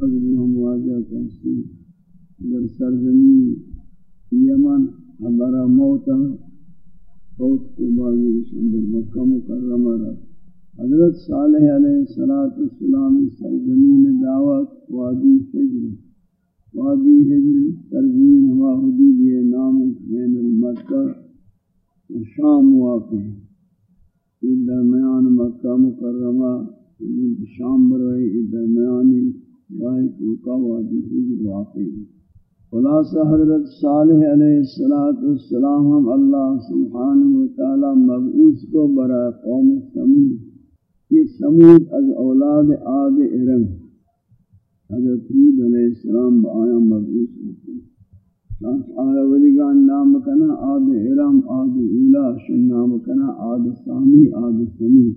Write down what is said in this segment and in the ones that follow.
ہم واجہ کرتے در سرزمین یمن ہمارا موتا فوت کو بازی اندر مکہ مکرمہ رہا حضرت صالح علیہ السلام سرزمین دعوت وادی حجر وادی حجر سرزمین ہوا حدود یہ نام بین المکہ شام واقع ہے۔ درمیان مکہ مکرمہ شام بروئی درمیانی خلاصہ حضرت صالح علیہ السلام ہم اللہ سبحانہ وتعالی مبعوث کو برا قوم سمود، یہ سمود از اولاد آد ارم۔ حضرت حود علیہ السلام بآیا مبعوث ہوتے ہیں۔ چانچ آیا ولیگان نام کنا آد ارم، آد اولا، شن نام کنا آد ثانی، آد سمود۔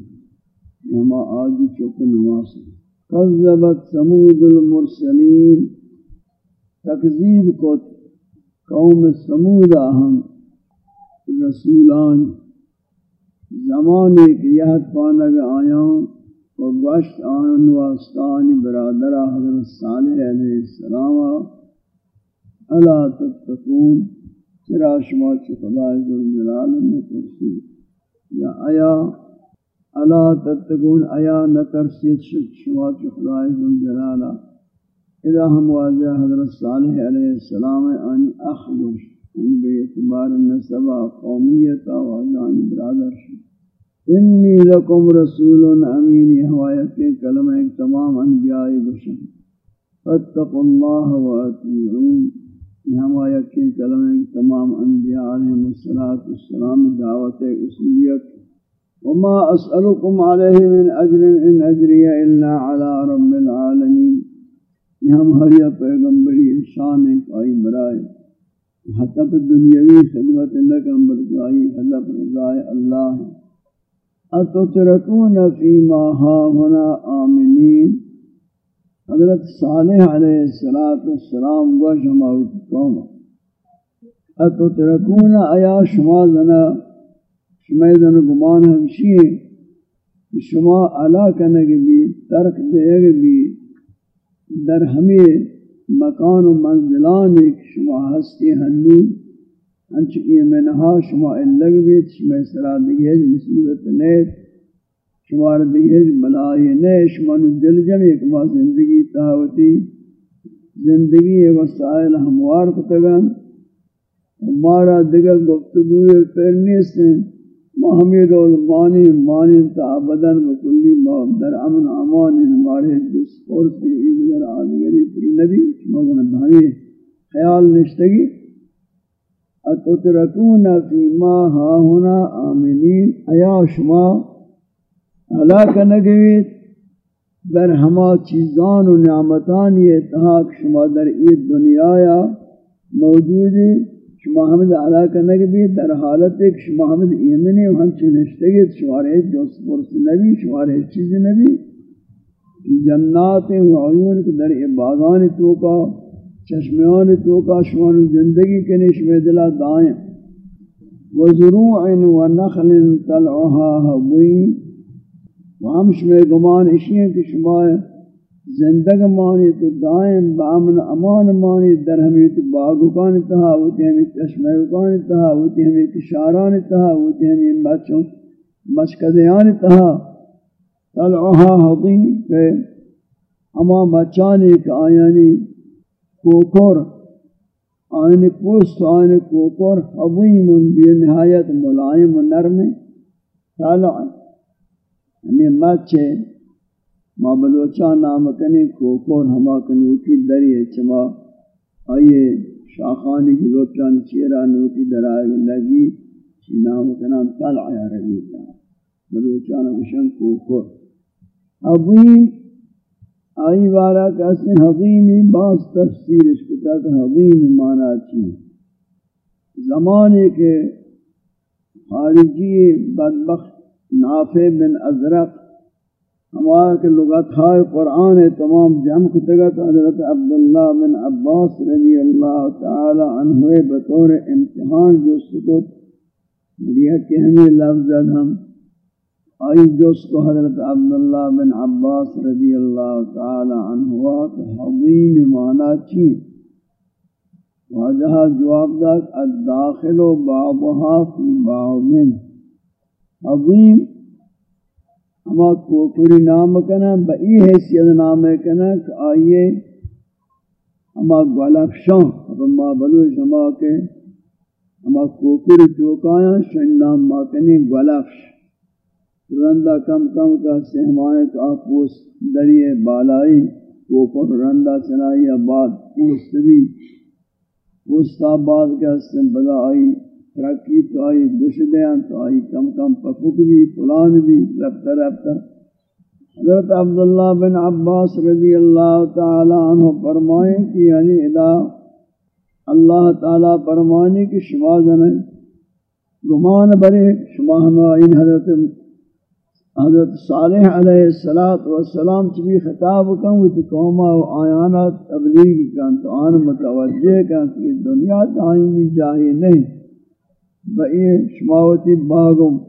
یہ ہما آد چوک نواس ہیں۔ کذبت سمود المرسلین. تکذیب کو قوم سمود ہم رسولان. زمانے کی یہت پانگ آیاں، و گوشت آن واسطان برادر حضرت صالح علیہ السلام. الا تتقون، چرا شما چی خدا ذوالجلال میں ترسی یا آیا الا تتقون ایا نترسید شما خدای ذل جلالا اذا ہم واجہ حضرت صالح علیہ السلام ان اخلص ان بے اعتبار نسبہ قومیت و جان برادر شد. انی لکم رسول امین ہوایا کے کلمہ تمام انبیاء بشن. فاتقوا اللہ و اطیعون. ہوایا کے کلمہ تمام انبیاء علیہ السلام دعوت اصولیت وما أسألكم عليه من أجر إن أجري إلا على رب العالمين. ہم ہر یا پیغمبری شان آئی برائے. حتی دنیاوی خدمت نہ کم بلکہ لکم برکائی حلف رضائے اللہ. اتترکون فیما ہا ہونا آمنین. حضرت صالح علیہ السلام و شماوت قوم اتترکون ایا شما زنا شمیدن گمان ہمشی شما علا کنگ بھی ترک دے بھی در ہمیں مکان و منزلان ایک شما ہستی ہنو انچکی منہا شما اللگ بھی شما سرا دیگیج مصیبت نیت، شما دیگیج بلائی نیت، شما دل جمع ایک ما زندگی تاوتی، زندگی وسائل ہموار کتگن، ہمارا دیگر گفتگوی کرنی سے محمد المانی مانی تا بدن بکلی در امن امان ہمارے جس اور سے ایدگر آدگری پر نبی مگر بھائی، خیال نشتگی؟ اتترکون فی ما ہا ہونا آمینین ایا شما علاق نگوید؟ در ہما چیزان و نعمتان یہ اتحاق شما در اید دنیا موجود شما حمد علا کرنے کے بھی در حالت ایک شما حمد ایمنی و ہم چنشتے چنشتگی شمارے جوس برس نبی شمارے چیز نبی۔ جنات و عیون کے در باغان توکا چشمیان توکا شما زندگی کے نشم دلا دائیں و زروع و نخل طلعها حبوین و ہم شما گمان اشیاء کہ شما ہے زندگ مانی تو دائم بامن امان مانی، در ہمیں باغکان تہا ہوتی ہمیں چشمہکان تہا ہوتی ہمیں کشاران تہا ہوتی ہمیں بچوں مشکدیان تہا طلعها حقیم کہ اما بچانی کہ آیانی کوکر، آئین پوست آئین کوکر حضیم بی نہایت ملائم و نرم طلع، ہمیں مچے ما بلوچا نام کنی کوکور ہما کنوکی دری چما آئیے شاخانی کی لوچان چیرا نوکی درائے لگی چی نام کنام طلع یا ربی اللہ بلوچان کشن کوکور حضیم آئی بارا کہتے ہیں حضیمی باس تفسیر اس کتا کہ حضیم مانا چی۔ زمانے کے خارجی بدبخت نافع بن ازرق ہمارا کہ لغت ہائے قرآن تمام جمع کتگت حضرت عبداللہ بن عباس رضی اللہ تعالی عنہ بطور امتحان جو سکت یہ کہ ہمیں لفظ ہم آئی جس کو حضرت عبداللہ بن عباس رضی اللہ تعالی عنہ کہ حضیم مانا چی واجہ جواب داد، الداخل و بابها فی بعضن حضیم ہما کوکری نام کنا بئی حیثیت نام کنا کہ آئیے ہما گلفشان اب ما بلو شما کے ہما کوکری توکایا شن نام ما کنی گلفش رندہ کم کم کا سہمائے کا پوس دریئے بالائی اوپر رندہ چلائی، آباد پوست بھی پوست آباد کا سن بلا آئی۔ ترقی تو آئی گش دیاں تو آئی، کم کم پفک بھی پلان بھی، رفتہ رفتہ۔ حضرت عبداللہ بن عباس رضی اللہ تعالی عنہ فرمائیں کہ یعنی ادا اللہ تعالی فرمانے کی شما زنیں گمان برے شما ہمیں حضرت حضرت صالح علیہ السلام والسلام چبی خطاب کن وہ تو و آیانا تبلیغ کن، تو آن متوجہ کن کہ دنیا دائمی جاہی نہیں۔ بئی شماوتی باغم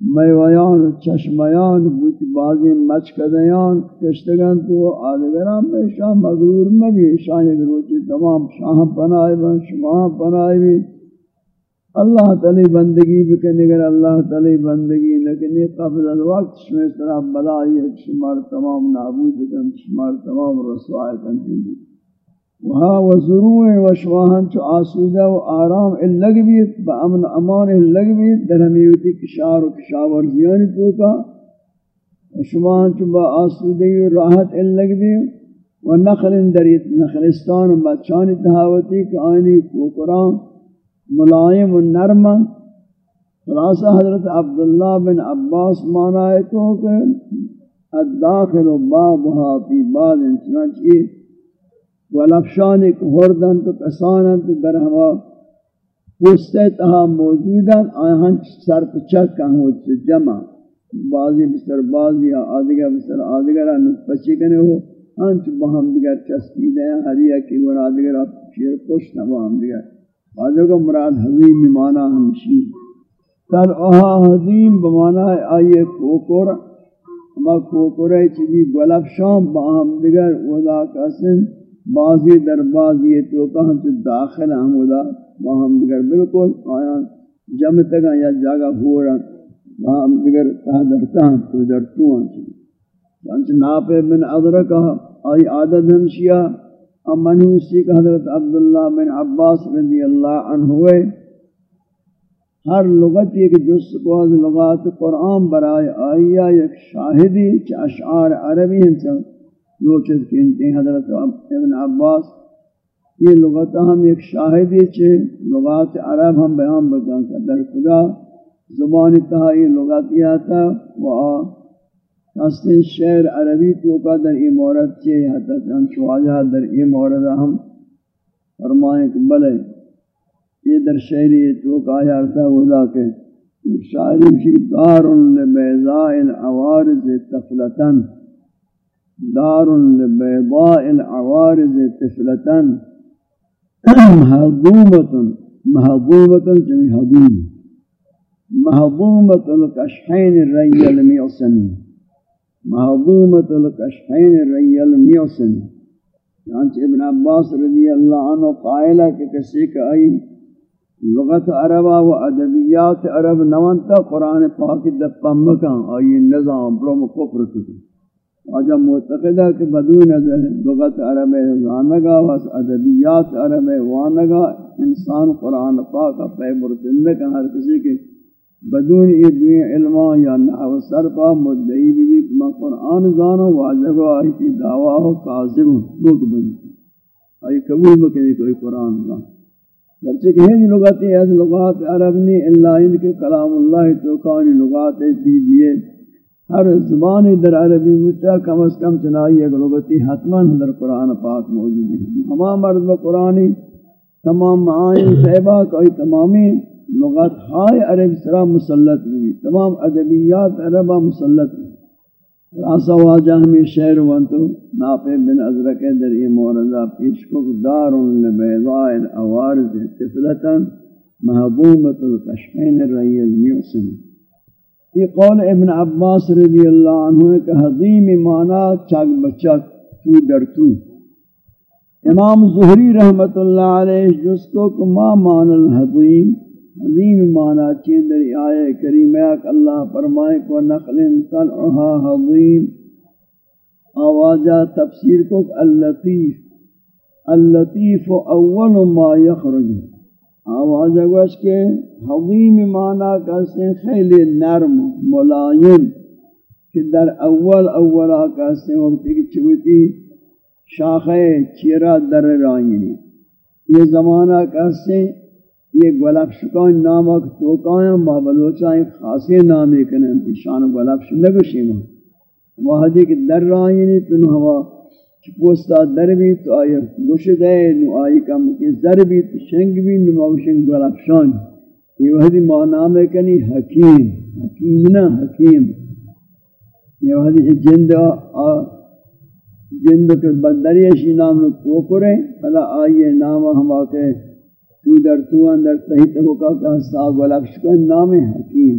میویان چشمیان بوتی بازی مچکدیان کشتگن تو آدگران میں شاہ مغرور میں شاہ گروچی تمام شاہ پنائی بن شما پنائی بھی اللہ تعالی بندگی بکنے گر اللہ تعالی بندگی لیکن قبل الوقت شمی طرح بلائی ہے شمار تمام نابود کن، شمار تمام رسوائی کن. دی وہاں وزروع و شواہن چو آسودہ و آرام اللگ بیت با امن امان اللگ بیت در ہمیوتی کشار و کشاور زیانی توکا و شواہن چو با آسودہ و راحت اللگ بیت و نخل دریت نخلستان و بچانی تحاوتی کہ آئینی کوکران ملائم و نرم۔ خلاصہ حضرت عبداللہ بن عباس مانا ہے تو کہ الداخل و بابها فی بعض چنانچہ ولفشان ایک ہردن تو کسانن تو در ہوا پوستے تہا موجودن آیہاں سر پچک کہاں ہوتے جمع. بعضی بسر بعضی آدھگر بسر آدھگر پچی کنے ہو ہنچ بہم دیگر چسکی دیں ہر یکی ور آدھگر شیر پشت نہ بہم دیگر. واجہ کو مراد حظیم بمانا ہمشی تر اوہا حظیم بمانا آئیے کوکر اما کوکر ہے چیزی گلف شام باہم دیگر ودا کسن. بازی در بازی تو کہاں تو داخل ہم ودا باہم دیگر بالکل آیا جمع تگا یا جاگا ہورا باہم دیگر کہا درتا ہم تو درتو ہم چیزی چانچہ ناپے من ادرکا آئی عادت ہمشیہ منوسی کا حضرت عبداللہ بن عباس رضی اللہ عنہ ہوئے۔ ہر لغت ایک جس کو از لغات قرآن برائے آئیا ایک شاہدی چ اشعار عربی ہیں چا لوچت کینتے ہیں حضرت ابن عباس، یہ لغت ہم ایک شاہدی چ لغات عرب ہم بیان بکن کا در خدا زبان تہائی لغت یہ آتا وہ اصل شعر عربی تو کا در ای مورد چے حتی ہم شواجہ در ای مورد ہم فرمائیں کہ بلے، یہ در شعری تو کا یارتا ودا کہ شاعری شی دار لبیضاء العوارض تفلتن۔ دار لبیضاء العوارض تفلتن محضومت محضومت جمعی حضوم محضومت القشحین الری المعصمی محضومت القشحین ری المیوسن چانچہ ابن عباس رضی اللہ عنہ قائلہ کہ کسی کا آئی و ادبیات عرب نوانتا قرآن پاک دپا مکان آئی نظام برم کفر کتی. آجا معتقدہ کہ بدون لغت عرب زانگا و ادبیات عرب وانگا انسان قرآن پاک پہ بردندہ ہر کسی کے بدون یہ دنیا علماء یا نحو صرفا مدعی بھی بھی میں قرآن زانو واجب آئی کی دعویٰ ہو قاضب لوگ بنتی آئی قبول بکنی کوئی قرآن زان۔ بلچہ کہ ہنج لغتی از لغات عربنی اللہ ان کے کلام اللہ توقانی لغات دیجیے۔ ہر زبان در عربی مجھتا کم از کم چنائی ایک لغتی حتماً در قرآن پاک موجود ہے۔ ہمان مرد قرآنی تمام معانی صحبہ کوئی تمامی لغت ہائے عرب سرا مسلط بھی۔ تمام ادبیات عربہ مسلط بھی۔ راسا واجہ ہمیں شعر وانتو نافع بن ازرق در یہ مورزہ پیش کو دار لبیضاء العوارض تفلتا محبوبت القشقین الرئی المعصم یہ قول ابن عباس رضی اللہ عنہ کہ حضیم مانا چاک بچک تو در تو۔ امام ظہری رحمت اللہ علیہ جس کو کما مان الحضیم حضیم مانا چین در آئے کریمیک اللہ فرمائے کو نقل طلعها حضیم آوازہ تفسیر کو اللطیف اللطیف اول ما یخرج۔ آواز گوش کے حضیم معنی کہتے خیلی نرم، ملائم، کہ در اول اولا کہتے ہیں وقت کی چوتی شاخے چیرہ در رائنی یہ زمانہ کہتے ہیں یہ گلاب شکان نامک توکائیں ما بلوچائیں خاصی نامی کنن شان گلاب شنگشی ماں وحدی کہ در رائنی تنو ہوا پوستا در بھی تو آیا گوشد ہے، نو آئی کم کہ در بھی تو شنگ بھی، نو موشنگ گلافشان یہ وحدی معنام ہے کنی حکیم۔ حکیم نا حکیم۔ یہ وحدی جند جند کے بندری اشی نام نو کوکرے پلا آئیے نام ہم آکے تو در تو اندر تحیط ہوکا کہ ساگ گلافشکن نام حکیم۔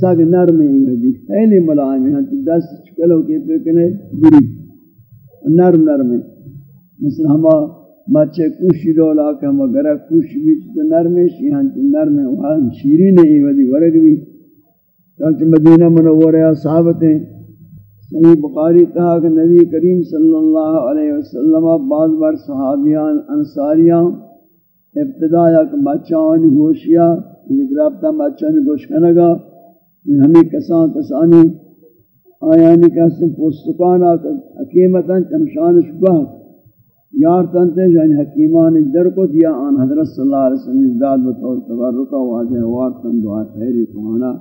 ساگ نرم ہے وحدی خیلی ملائم ہے تو دست چکلو کے پکنے بری۔ نرم نرم مثل ہما مچے کوشی دولا کہ ہما گرہ کوشی بھی تو نرم ہے شیہاں چو نرم ہے وہاں شیری نہیں ودی ورگ بھی۔ چونچہ مدینہ منورہ صحابت ہیں۔ صحیح بخاری کہا کہ نبی کریم صلی اللہ علیہ وسلم بعض بار صحابیان، انصاریاں ابتدا یا کہ مچان گوشیا گرابتا مچان گوش کنگا ہمیں کسان کسانی آیانی کہ سن پوستکان حکیمتاً یار تنتے یعنی حکیمان در کو دیا آن حضرت صلی اللہ علیہ وسلم ازداد بطور تبرکہ واضح وارتن دعا خیری کوانا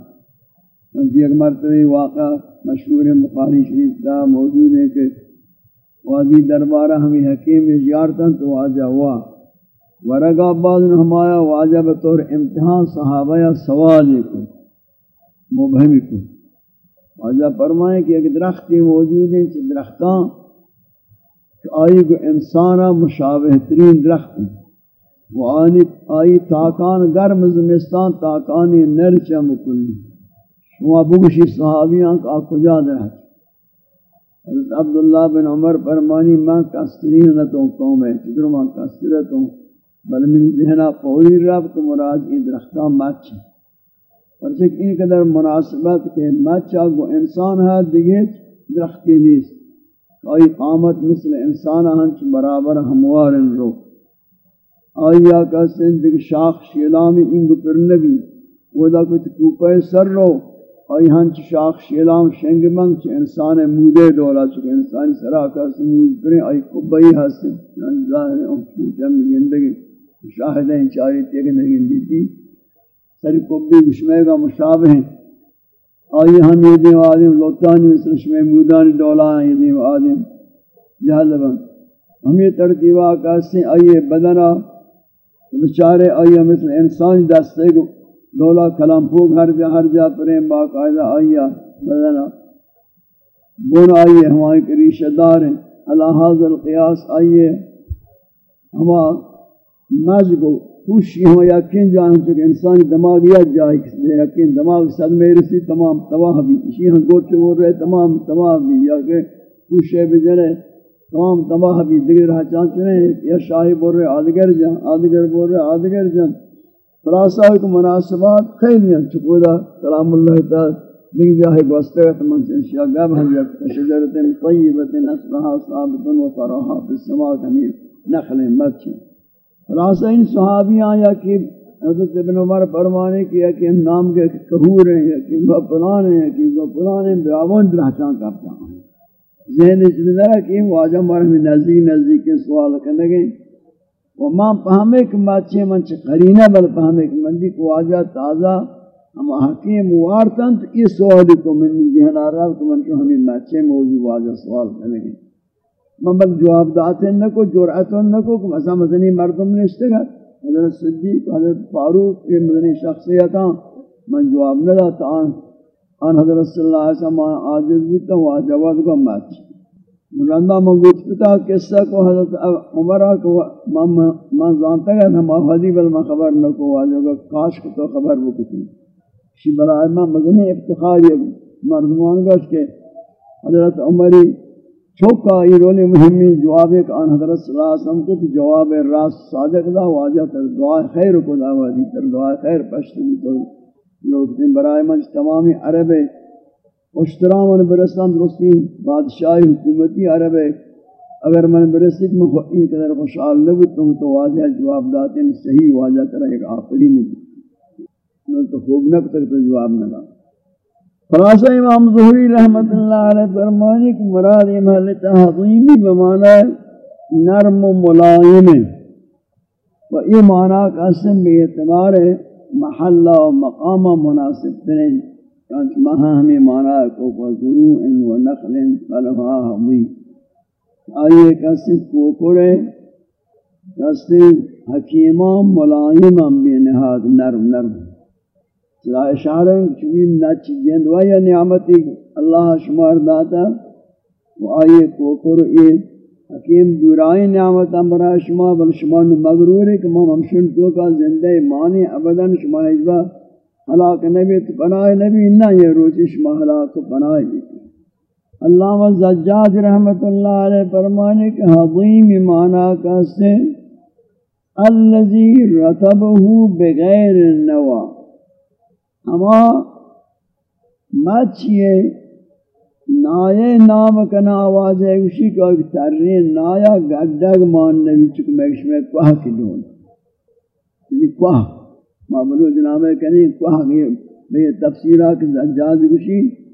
چونکہ جی ایک مرتبہ واقع مشہور مخاری شریف دا موجود ہے کہ واضح دربارہ ہمیں حکیم یارتن تو واضح ہوا۔ ورگا بعض نے ہمایا واضح بطور امتحان صحابہ سوال کو، مبہمی کو۔ واجہ فرمائے کہ ایک درختی موجود ہے کہ درختاں کہ آئی کو انسانا مشابہ ترین درخت وہ آنی، آئی تاکان گرم زمستان، تاکانی نرچہ مکلی شما بگشی صحابیاں کا کجا درخت؟ حضرت عبداللہ بن عمر فرمانی میں کسترین نتوں قوم ہے چدر میں کسترتوں بل من ذہنہ پوری رب کو مراد یہ درختان مچ پرچک این قدر مناسبت کہ مچا گو انسان ہے دیگے درختی نیست. آئی قامت مثل انسان ہنچ برابر ہموارن رو. آئی آکا سندگ شاخ شیلامی انگ پر نبی. ودا کچھ کوپے سر رو. آئی ہنچ شاخ شیلام شنگ منگ چھ انسان مودے دولا چکے انسان سرا سراکا سمود پریں آئی کبئی حسن یعنی ظاہر ہے ہم چم گندگی. شاہدیں چاری تیگ نگن دیتی سری کبی بشمے کا مشابہ ہیں۔ آئی ہم یہ دیم آدم لوتانی مثل شمے مودانی دولا ہیں، یہ دیم آدم جہاں ہم یہ ترتیبہ کہتے ہیں، آئیے بدنا۔ بچارے، آئیے مثل انسان دستے کو دولا کلام پوک ہر جا ہر جا پریں باقاعدہ آئیے بدنا۔ بون آئیے ہمارے کریشہ دار ہیں۔ اللہ حاضر قیاس، آئیے ہما مجھ کو خوشی ہوں، یقین جان چکے انسانی دماغ یا جائے کس لیے یقین دماغ صدمے رسی تمام تباہ بھی، اسی ہاں ہم گوٹ چکے رہے، تمام تباہ بھی، یا کہ خوشی بجنے تمام تباہ بھی دیگر رہا چاہاں چنے یا شاہی بول رہے آدگر جان آدگر بول رہے آدگر جان۔ خلاصہ کو مناسبات خیلی ہیں چکودا کلام اللہ تعالی دیکھ جاہے گوستے ہیں من سے اشیاء گب ہم جب شجرت طیبت اصلها ثابت و فراها في السماء کنیر نخل مچی خلاصہ ان صحابیاں یا کہ حضرت ابن عمر فرمانے کیا کہ ان نام کے کہور ہیں، یا کہ وہ پرانے ہیں کہ وہ پرانے بیاون درہچاں کرتا ہیں ذہن اس اجنرہ کہ واجہ مرمی نزدیک نزدیک کے سوال کرنے گئے وما پہمے کہ ماچے من چھ قرینہ، بل پہمے کہ من کو واجہ تازہ، ہم حکیم وارتن تو اس سوال کو من ذہن آ رہا کہ من کو ہمیں ماچے موضوع واجہ سوال کرنے گئے من بل جواب داتے نہ کو جرأت نہ کو کہ مثلا مدنی مردم نے استگا حضرت صدیق، حضرت فاروق کے مدنی شخصیتاں من جواب نہ داتا آن آن حضرت صلی اللہ علیہ وسلم عاجز بیتا ہوا جواب کو مات۔ مرندہ من گوت پتا قصہ کو حضرت عمرہ کو، من زانتا گا ہم حدی بل میں خبر نہ کو آجو کاش کو تو خبر بکتی۔ شی برای ما مدنی افتخاری مردمان گشت کے حضرت عمری چوکا یہ رول مهمی جواب ایک آن حضرت صلی اللہ علیہ وسلم کو تو جواب راست صادق دا واجہ تر دعا خیر کو دا وادی تر دعا خیر پشت بھی تو لوگ دن برائے منج تمامی عرب اشترام ان برستان درستی بادشاہی حکومتی عرب، اگر من برسید میں این قدر خوشحال نبود تو تو واضح جواب داتے ہیں صحیح واضح طرح ایک آخری نہیں تو خوب نک تو جواب نہ دا خلاصہ امام ظہری رحمت اللہ علیہ فرمانے کہ مراد محل تحضیمی بمانا نرم و ملائم و یہ معنی کا اسم بھی اعتبار ہے محلہ و مقام مناسب ترین چانچ مہا ہمیں معنی کو فضروع و نقل فلہا حضیم آئیے کسی کوکڑے کسی حکیمان ملائمان بھی نہاد نرم نرم۔ لا اشارہ چویم نچ جند ویا نعمتی اللہ شمار داتا و آئیے کوکر اے حکیم دورائی نعمت امرا شما، بل شما مغرور ہے کہ مم ہمشن تو کا زندہ مانی ابدا شما حجبہ حلاک نبی تو پناہ نبی نہ یہ روچی شما حلاک پناہ دیتی علامہ زجاج رحمت اللہ علیہ فرمانے کہ حضیم معنی کا سے الذي رتبه بغیر النوا اما مچیے نائے نام کنا آواز ہے، اسی کو ایک ترری نایا گڈگ مان نبی چکو میکش میں کوہ کی دون۔ یہ کوہ۔ معمولو جناب ہے کہ نہیں، کوہ یہ تفسیرہ کہ زجاج گوشی۔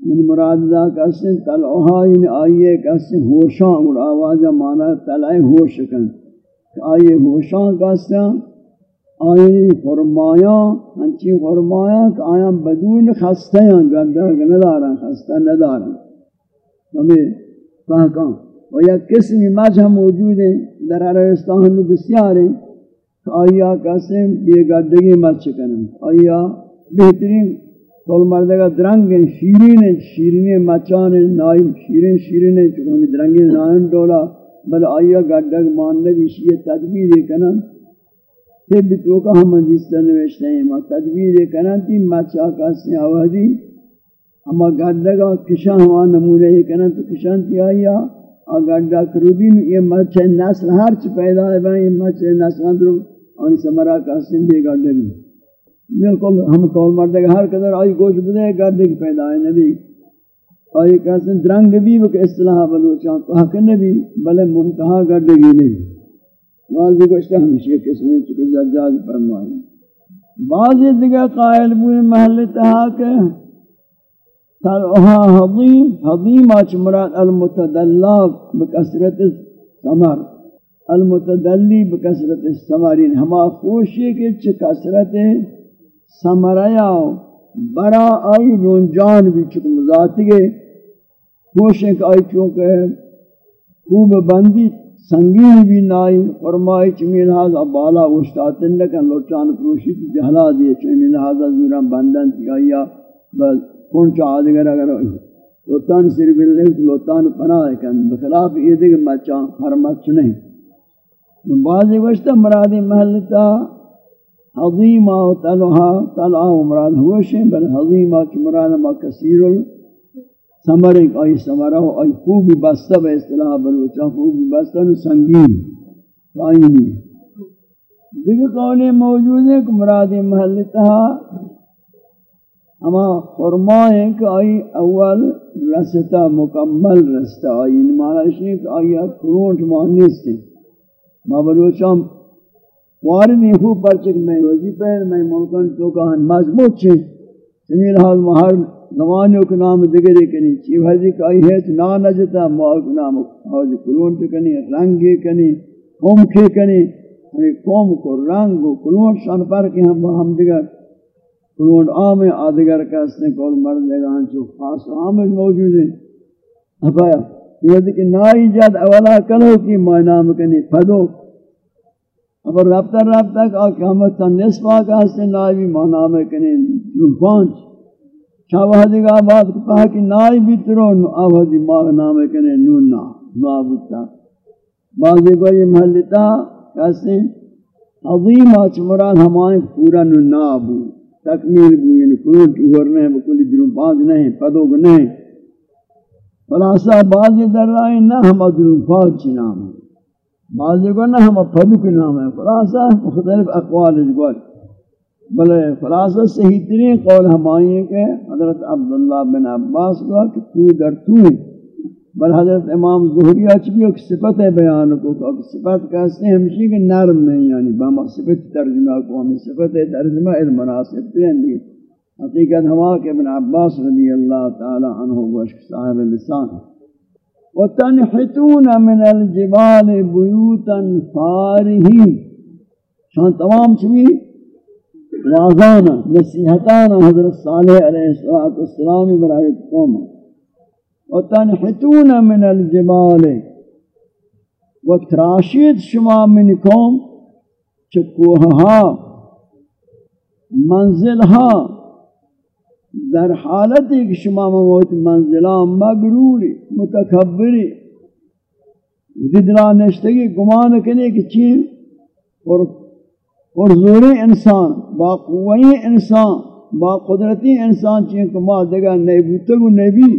یعنی مراد دا کسی کل اوہائی یعنی آئیے کسی ہوشان اور آوازہ مانا تلائے ہوش کن۔ آئیے ہوشان کسی آیین فرمایا ہنچی فرمایا کہ آیا بدون خسته هم گردگ ندارن خسته ندارن. ہمیں فحکام و یک قسمی موجود موجوده در عربستان بسیار بسیاره کہ آیا قسم یہ گردگی مچ کنن آیا بہترین کل مردگا درنگن شیرینن شیرین مچانن نایم شیرین شیرینن چکن درنگن نائم ڈولا بل آیا گردگ ماننے بھی شیئے تدبیر کنن؟ تے بھی تو کا ہم حدیثہ نوشتے ہیں ما تدبیر کنا تی مچا کا سے آوازی اما گڑگا کشاں ہوا نمونے کنا تو کشاں تی آیا آ گڑگا کرودین یہ مچے نسل ہر چی پیدا ہے بنا یہ مچے نسل اندرو آنی سمرا کا سندے گڑگی بالکل ہم کول مردے ہر قدر آئی گوشت بدے گردے کی پیدا ہے نبی آئی کہتے ہیں درنگ بھی وہ کہ اصطلاح بلو چاہتا حق نبی بلے منتہا گردے نہیں بعض بھی گوشت ہمیشہ قسمیں چکے زجاج فرمائیں بعض دیگر قائل بوئی محل تہا کہ تلعها حضیم حضیم آچ مراد المتدلہ بکسرت سمر المتدلی بکسرت سمرین ہما خوشی کے چھ کسرت سمریا برا آئی رونجان بھی چکم ذاتی گئے کوشیں کہ آئی چونکہ خوب بندی سنگین بھی نائی فرمائی چمی لحاظ بالا وشتاتن لکن لوٹان پروشی تی جہلا دیئے چمی لحاظ زوران بندن تی آئیا بس کونچا آدھگر اگر لوٹان سر بلنے تو لوٹان پناہ کن، بخلاف یہ دیکھ مچا حرمت چنہیں بعضی وشتہ مرادی محلتا حظیمہ و تلہا تلہا و مراد ہوشیں بل حظیمہ کی مراد ما کثیر سمر ایک آئی سمرہ و آئی خوبی بستہ بے اصطلاح بلوچا خوبی بستہ نو سنگین، فائنی۔ دیکھ قولی موجود ہے کہ مراد محل تہا ہما فرمائیں کہ آئی اول رستا مکمل رستا آئی نمانا اس لیے کہ آئی اب کرونٹ معنیس تھے ما بلوچا وارنی خوب پرچک میں وظیفہ میں ملکن تو کہاں مضبوط چھے زمین حال مہر نوانیوں کے نام دگرے کنی، چیو حضی کائی ہے تو نا نجتا مواد کے نام حوضی کلون تو کنی رنگی کنی قوم کے کنی ہمیں قوم کو رنگ و کلون شان پر کے ہم ہم دگر کلون عام آدگر کا اس نے کول مرد لگا جو خاص عام موجود ہیں۔ اب آیا، یہ کہ نائی جد اولا کلو کی معنام کنی پھدو اگر رابطہ رابطہ کا قیامت تا نصف آقا سے نائی بھی مانا میں کنے جو پانچ شاوہدی کا بات کہا کہ نائی بھی ترو آوہدی ماں نام کنے نون نا نابتا بعضی کو یہ محلتا کہتے ہیں عظیم آچ مراد ہمائیں پورا نابو تکمیل بوین یعنی کنون چوہر نہیں بکلی درون باز نہیں، پدوگ نہیں۔ خلاصہ، بعضی در رائے نہ ہم درون باز چی نام ہے۔ بعضی کو نہ ہم پدوگ نام ہے۔ خلاصہ، مختلف اقوال اجگوال بلے خلاصہ صحیح ترین قول ہمائی ہے کہ حضرت عبداللہ بن عباس کو کہ تو در تو ہے۔ بل حضرت امام ظہریہ چبی ایک صفت ہے بیان کو، کہ صفت کہتے ہیں ہمشی کہ نرم نہیں یعنی باما صفت ترجمہ کو ہمیں صفت ہے، ترجمہ المناسب ترین دی حقیقت ہوا کہ ابن عباس رضی اللہ تعالی عنہ وشک صاحب اللسان وَتَنْحِتُونَ مِنَ الْجِبَالِ بُيُوتًا فَارِهِينَ۔ شان تمام چمی واضانا نصیحتانا حضرت صالح علیہ السلام برای قوم. وتنحتون من الجبال. وتراشید شما من قوم چکوها منزلها. در حالتی که شما موت منزلان مغروری متکبری. دیدنا نشتگی گمان کنی کہ چین اور اور زوری انسان. با قوی انسان، با قدرتی انسان چین کہ ما دگا نہیں بوتگو نبی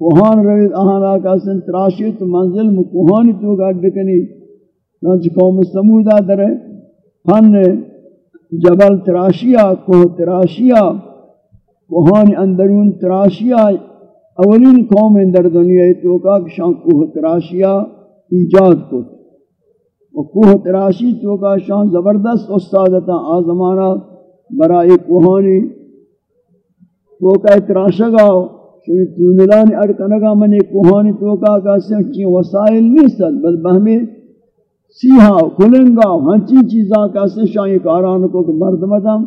کوہان روید آہان آکا سن تراشی تو منزل میں کوہانی تو گاڑ کنی چنانچہ قوم سمودہ در ہے فن جبل تراشیا کوہ تراشیا کوہانی اندرون تراشیا. اولین قوم در دنیا تو کا شان کوہ تراشیا ایجاد کو و کوہ تراشی تو کا شان زبردست استادتا آزمانا برای کوہانی تو کا تراشا گاو کہ تونلان اڑکنگا منی کوہانی توکا کا سچی وسائل نہیں سد بل بہمی سیہا کلنگا ہنچی چیزاں کا شاہی کاران کو مرد مدم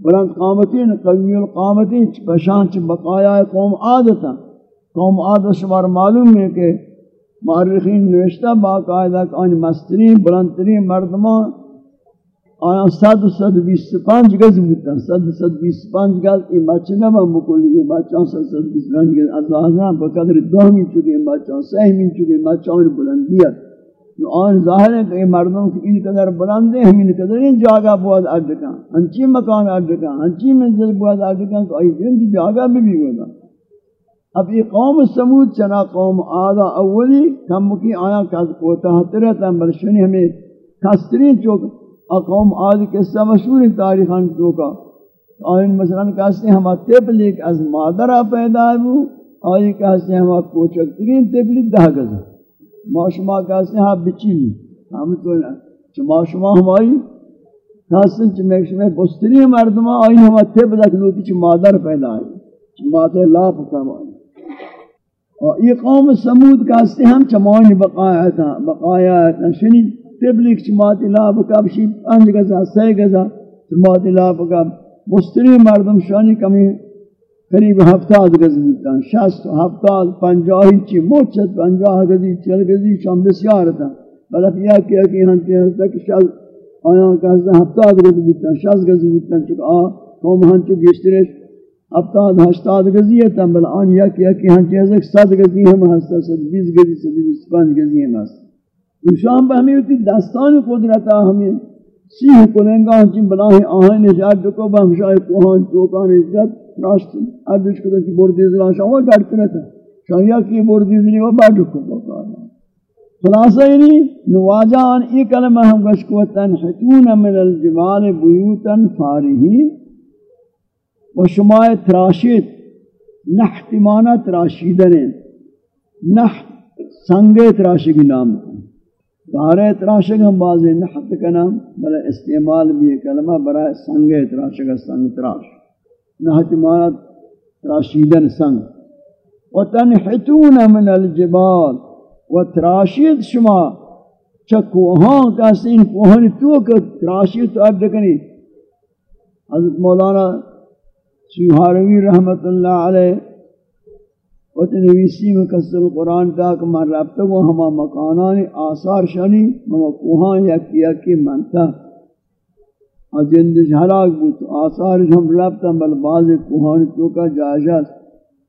بلند قامتین قوی القامتین پشان بقایا قوم عادتا قوم عادت شمار معلوم ہے کہ مارخین نوشتہ باقاعدہ کہ ان مسترین مردمان آیا صد صد بیس پانچ گز بودتا صد صد بیس پانچ گز، این بچه نبا مکلی، این بچه صد صد بیس پانچ گز. از آزنا بقدر دو دومی چکے این بچه سہمی چکے این بچه آن بلندیت نو آن ظاہر ہے کہ یہ مردم کی ان قدر بلند ہیں ہم ان قدر ان جاگہ بہت اڈکا انچی مکان اڈکا انچی منزل بہت اڈکا تو آئی دن کی جاگہ بھی بھی ہوگا اب یہ قوم سمود چنا قوم آدھا اولی کم کی آیا کس کوتا حترتا بلشنی ہمیں کسترین چوک اقوم آدھ قصہ مشہور تاریخان تو کا آئین مثلا کہتے ہیں ہما تبلیغ از مادرہ پیدا ہو آئی کہتے ہیں ہما کوچک ترین تبلیغ دہ گزا۔ ما شما کہتے ہیں ہاں بچی ہوئی۔ ہم تو ما شما ہمائی کہتے ہیں چمیک شما بستری مردمہ آئین ہما تبلیغ لوٹی چھ مادر پیدا ہے چھ مادر لا پکا اور یہ قوم سمود کہتے ہیں ہم چمانی بقایا تھا بقایا تھا شنید تبلیغ چمات لا بکب شی پنج گزا سی گزا چمات لا بکب مستری مردم شانی کمی قریب ہفتاد گز بیتا شست ہفتاد پنجاہی چی؟ موچت پنجاہ گزی چل گزی شام بسیار تا. بلک یا کیا کہ ہم کیا تک شل آیا کہتا ہفتاد گز بیتا شست گز بیتا چکا آ قوم ہن چو گشترش. ہفتاد ہشتاد گزی ہے تا بل آن یا کیا کہ ہم چیزک صد گزی ہم ہستا صد بیس گزی، صد بیس پنج گزی ہم ہستا شام پہ ہمیں ہوتی دستان قدرتا ہمیں سیح کننگا ہنچین بلاہیں آہین نشاد کو با ہمشاہ کوہان چوکان عزت راشت عدش کتا کی بردی ازلان شاہ وہ ڈرکتا رہتا شاہیہ کی بردی ازلی وہ بڑھ کو بکانا خلاصہ یعنی نواجان، ای کلمہ ہم گشکو تنحتون من الجبال بیوتا فارہی و شماع تراشید، نحت مانا تراشیدن نحت سنگ تراشی کی نام دارے تراشک ہم بازی نحت کنم، بلے استعمال بھی کلمہ برای سنگ تراشک سنگ تراش۔ نحت مانا تراشیدن سنگ۔ و تنحتون من الجبال، و تراشید شما چکوہاں کہتے ہیں کوہنی تو کہ تراشید تو اب دکنی حضرت مولانا سیوہاروی رحمت اللہ علیہ وتنویسی میں کسر قرآن کا کہ من ربطہ وہ ہما مکانان آثار شنی ہما یکی یکی منتا اور جندش حلاق بود. آثار ہم ربطہ بل باز کوہان تو کا جائجت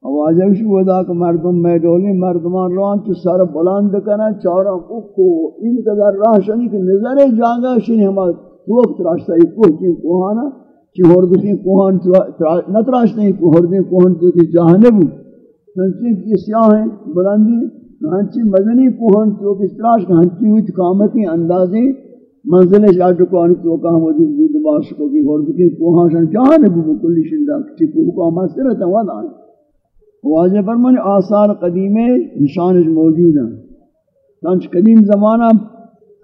آوازہ شو ودا کہ مردم میں ڈولی مردمان روان تو سر بلند کرنا چارا کو ان قدر راہ شنی کہ نظر جاگا شنی ہما وقت راستہ ایک کوہ چین کوہانا. کہ ہردکی کوہان نتراشتے ہیں کہ ہردکی کوہان تو کی جہانب ہنچی کی سیاہ ہیں، بلندی ہنچی مدنی کوہان تو کی تراش ہنچی ہوئی قامتی اندازیں۔ منزل شاٹ کو ان کو کہا وہ دن بود باش کو کی ہردکی کوہان شان جہانب بکلی شندہ چی کو حکام سرت ودا واجہ فرمانی آثار قدیمے نشانش موجود ہیں۔ چنانچہ قدیم زمانہ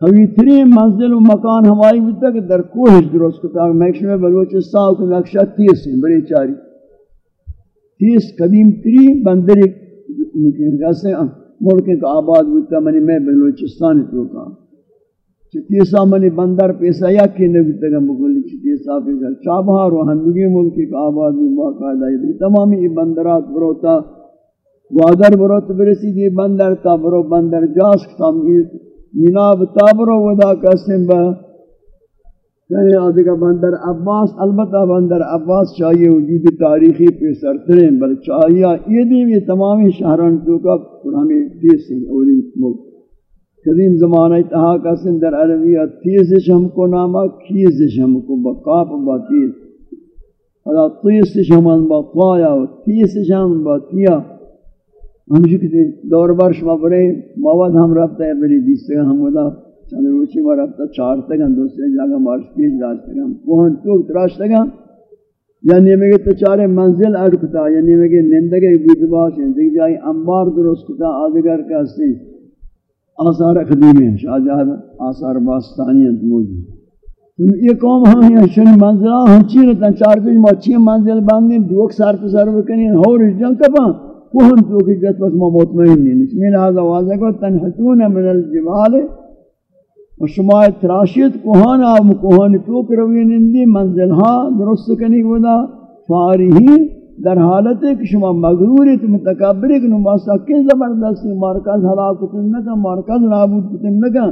ہوئی ترین منزل و مکان ہماری بھی تک در کوہش درست کتا ہے میکشن بلوچستان کو نقشہ تیس ہیں بڑی چاری تیس قدیم ترین بندری سے ملک کا آباد ہوتا منی میں بلوچستان تو کہا تیسا منی بندر پیسا یا کی نبی تک مگلی تیسا پیسا چابہا روحنگی ملک کا آباد بھی باقاعدہ یہ تمامی یہ بندرات بروتا وادر بروت برسی دی بندر تا برو بندر جاس کتام جناب تابر ودا قسم با یعنی آدھگا بندر عباس، البتہ بندر عباس چاہیے وجود تاریخی پہ سرتریں بل چاہیے یہ دی یہ تمامی شہران تو کا پرانی تیز سے اولی ملک۔ قدیم زمانہ تہا قسم در عربیہ تیز شم کو ناما کیز شم کو بقاپ با تیز۔ اور تیز شم با طایا تیز شم با تیا۔ ہمشی کسی دور بار شما بڑے مواد ہم رفتا ہے بری بیس تک ہم ودا چند روچی بار رفتا چار تک ہم دوسرے جاگا مارش پیش داشت تک ہم وہاں توک تراش تک یعنی ہم یا نیمے کے تچارے منزل ارکتا یا نیمے کے نندگے بود باش ہیں، دیکھ جائی انبار درست کتا، آدھگر کا ہستے آثار قدیم ہیں شاہ جہاں آثار باستانیت موجود یہ قوم ہم ہیں، شن منزلہ، ہم چی رہتا چار پیش مچی منزل باندھیں دوک سار پسار بکنی ہو رجل کباں کوہن تو کی جت بس مطمئن نہیں بسم اللہ واضح کو تنحتون من الجبال، و شما تراشیت کوہن آم کوہن تو کروین اندی منزل ہاں درست کنی گودا فارحین در حالت ہے کہ شما مغروریت متکبری کنو باسا کن زبردستی مرکز حلاک کتن نکا مرکز نابود کتن نکا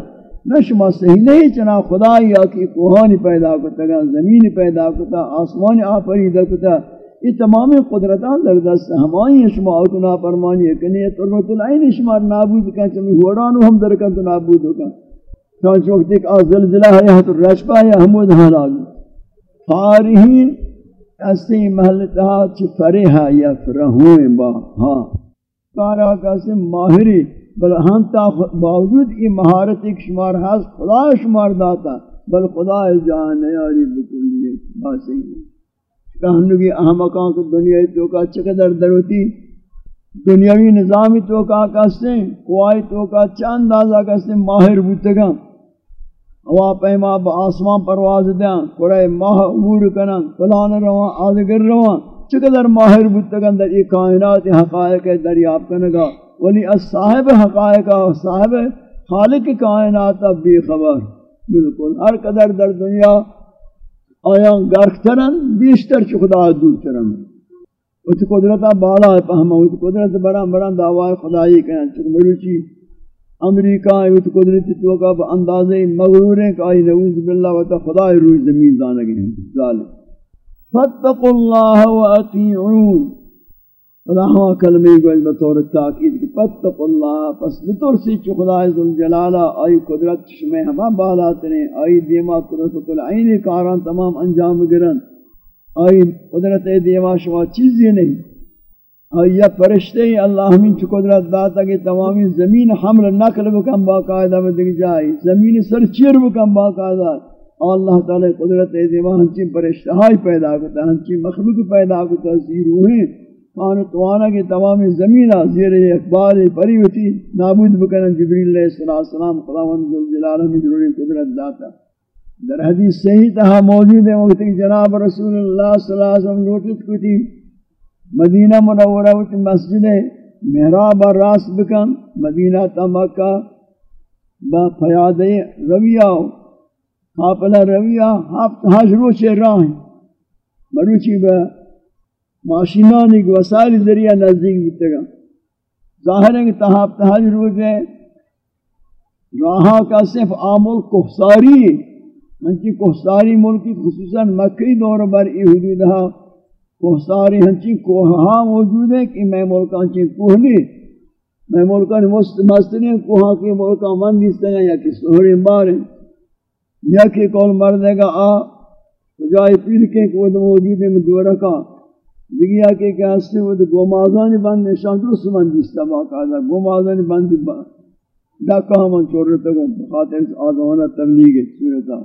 نہ شما صحیح نہیں، چنا خدای یا کی کوہانی پیدا کتا، زمین پیدا کتا آسمان آفریدہ کتا۔ یہ تمام قدرتان در دست ہمائی ہیں شما اوتنا فرمانی ہے کنی ترمت العین شما نابود کن چمی ہوڑانو ہم درکن تو نابود ہوکن چانچ وقت ایک آزلزلہ ہے یا تو رشپا یا حمود حلال. فارحین ایسی محلتہ چھ فرحہ یا فرحویں با ہاں کارا کسی ماہری بل ہم تا باوجود یہ مہارت ایک شمار ہے خدا شمار داتا، بل خدا جان یاری بکلی باسے ہی کہنگی احمقان کو دنیای تو کا چقدر دروتی، دنیاوی نظامی تو کا کستے قوائی تو کا چند آزا کستے ماہر بودتگا ہوا پیما با آسمان پرواز دیا، قرآن ماہ عبور کنن فلان روان آدگر روان چقدر ماہر بودتگا در ایک کائنات حقائق دریاب کنگا ولی از صاحب حقائق، صاحب خالق کائنات بے خبر۔ بالکل، ہر قدر در دنیا آیا گرخترن بیشتر چی خدا دور ترن. وہ تو قدرتا بالا ہے پہما وہ تو قدرت بران بران دعوی خدایی کہنا چی مروچی امریکہ و تو قدرت تو کا اندازے مغرور ہیں کہ آئی نعوذ باللہ و تا خدای روی زمین دانگی ہیں، ظالم. فاتقوا اللہ و اتیعون خدا کلمہ گوش بطور تاکید کہ فتق اللہ، پس بطرسی چو خدا ذوالجلالہ آئی قدرت شمیں ہما بالا آئی دیما طرفت العین کاران تمام انجام گرن، آئی قدرت دیما شما چیزی نہیں، آئی یا پرشتے فرشتے اللہ ہمیں چو قدرت داتا کہ تمامی زمین حمل نقل بکن باقاعدہ میں دیکھ جائی، زمین سر چیر بکن باقاعدہ اللہ تعالی قدرت دیما ہنچی فرشتہائی پیدا کرتا ہنچی مخلوق پیدا کرتا سی روحیں خان توانا کی تمام زمینہ زیر اقبال پری ہوتی نابود بکنن جبریل علیہ السلام خداوند ذوالجلالہ میں ضروری قدرت داتا۔ در حدیث صحیح تہا موجود ہے وقت جناب رسول اللہ صلی اللہ علیہ وسلم نوٹت کو تھی۔ مدینہ منورہ وقت مسجد محراب راس بکن، مدینہ تا مکہ با فیاد رویہ، قافلہ رویہ، ہفت ہاش روچے راہ مروچی با ماشینانی کو وسائل ذریعہ نزدیک بیتے گا۔ ظاہر ہے کہ تحاب تحاج روز ہے راہا کا صرف آمول کفساری، ہنچی کفساری ملکی، خصوصاً مکی دور بر ای حدود ہا۔ کفساری ہنچی کوہاں موجود ہے کہ میں ملکہ ہنچی کوہنی میں ملکہ مستنی کوہاں کی ملکہ من دیستے گا یا کس سہری مارے یا کہ کول مردے گا، آ، تو جائے پیر کے کہ وہ موجود ہے میں دورہ کا۔ بگیا کہ کہ ہستے وہ گومازان بند نشان درست بندی سبا کا گومازان بند ڈاکہ ہم چھوڑ رہے تھے خاطر آدمانہ تبلیغ صورتہ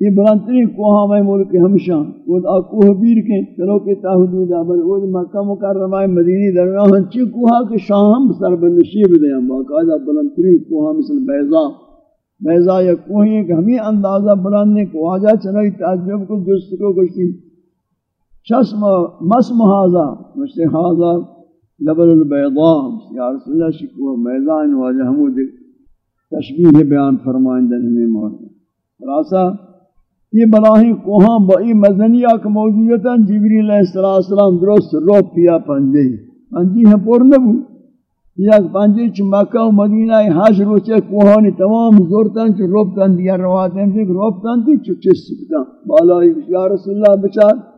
یہ بلندترین کوہاں میں ملک ہمشہ وہ دا کوہ بیر کے چلو کے تاہدید آمد وہ مکہ مکرمہ مدینی درمیان ہنچی کوہاں کے شاہم سر بنشیب دیں باقاعدہ بلندترین کوہاں مثل بیضا. بیضا یا کوہیں کہ ہمیں اندازہ بلندنے کو آجا چنائی تعجب کو جست کو کشتی شسم مسم حاضا مجھتے حاضا لبل البیضا یا رسول اللہ شکوہ بیضا واجہ ہمو تشبیح بیان فرمائندہ ہمیں مورد۔ خلاصہ یہ بلاہی کوہاں بائی مزنیہ کا موجودتا جبریل علیہ السلام درست رو پیا پنجے پنجی ہیں پور نبو۔ یا پنجی چھ مکہ و مدینہ حج روچے کوہانی تمام زورتاں چھ روبتاں دیا رواتیں پھر روبتاں دی چھ چھ سکتاں بالائی، یا رسول اللہ بچار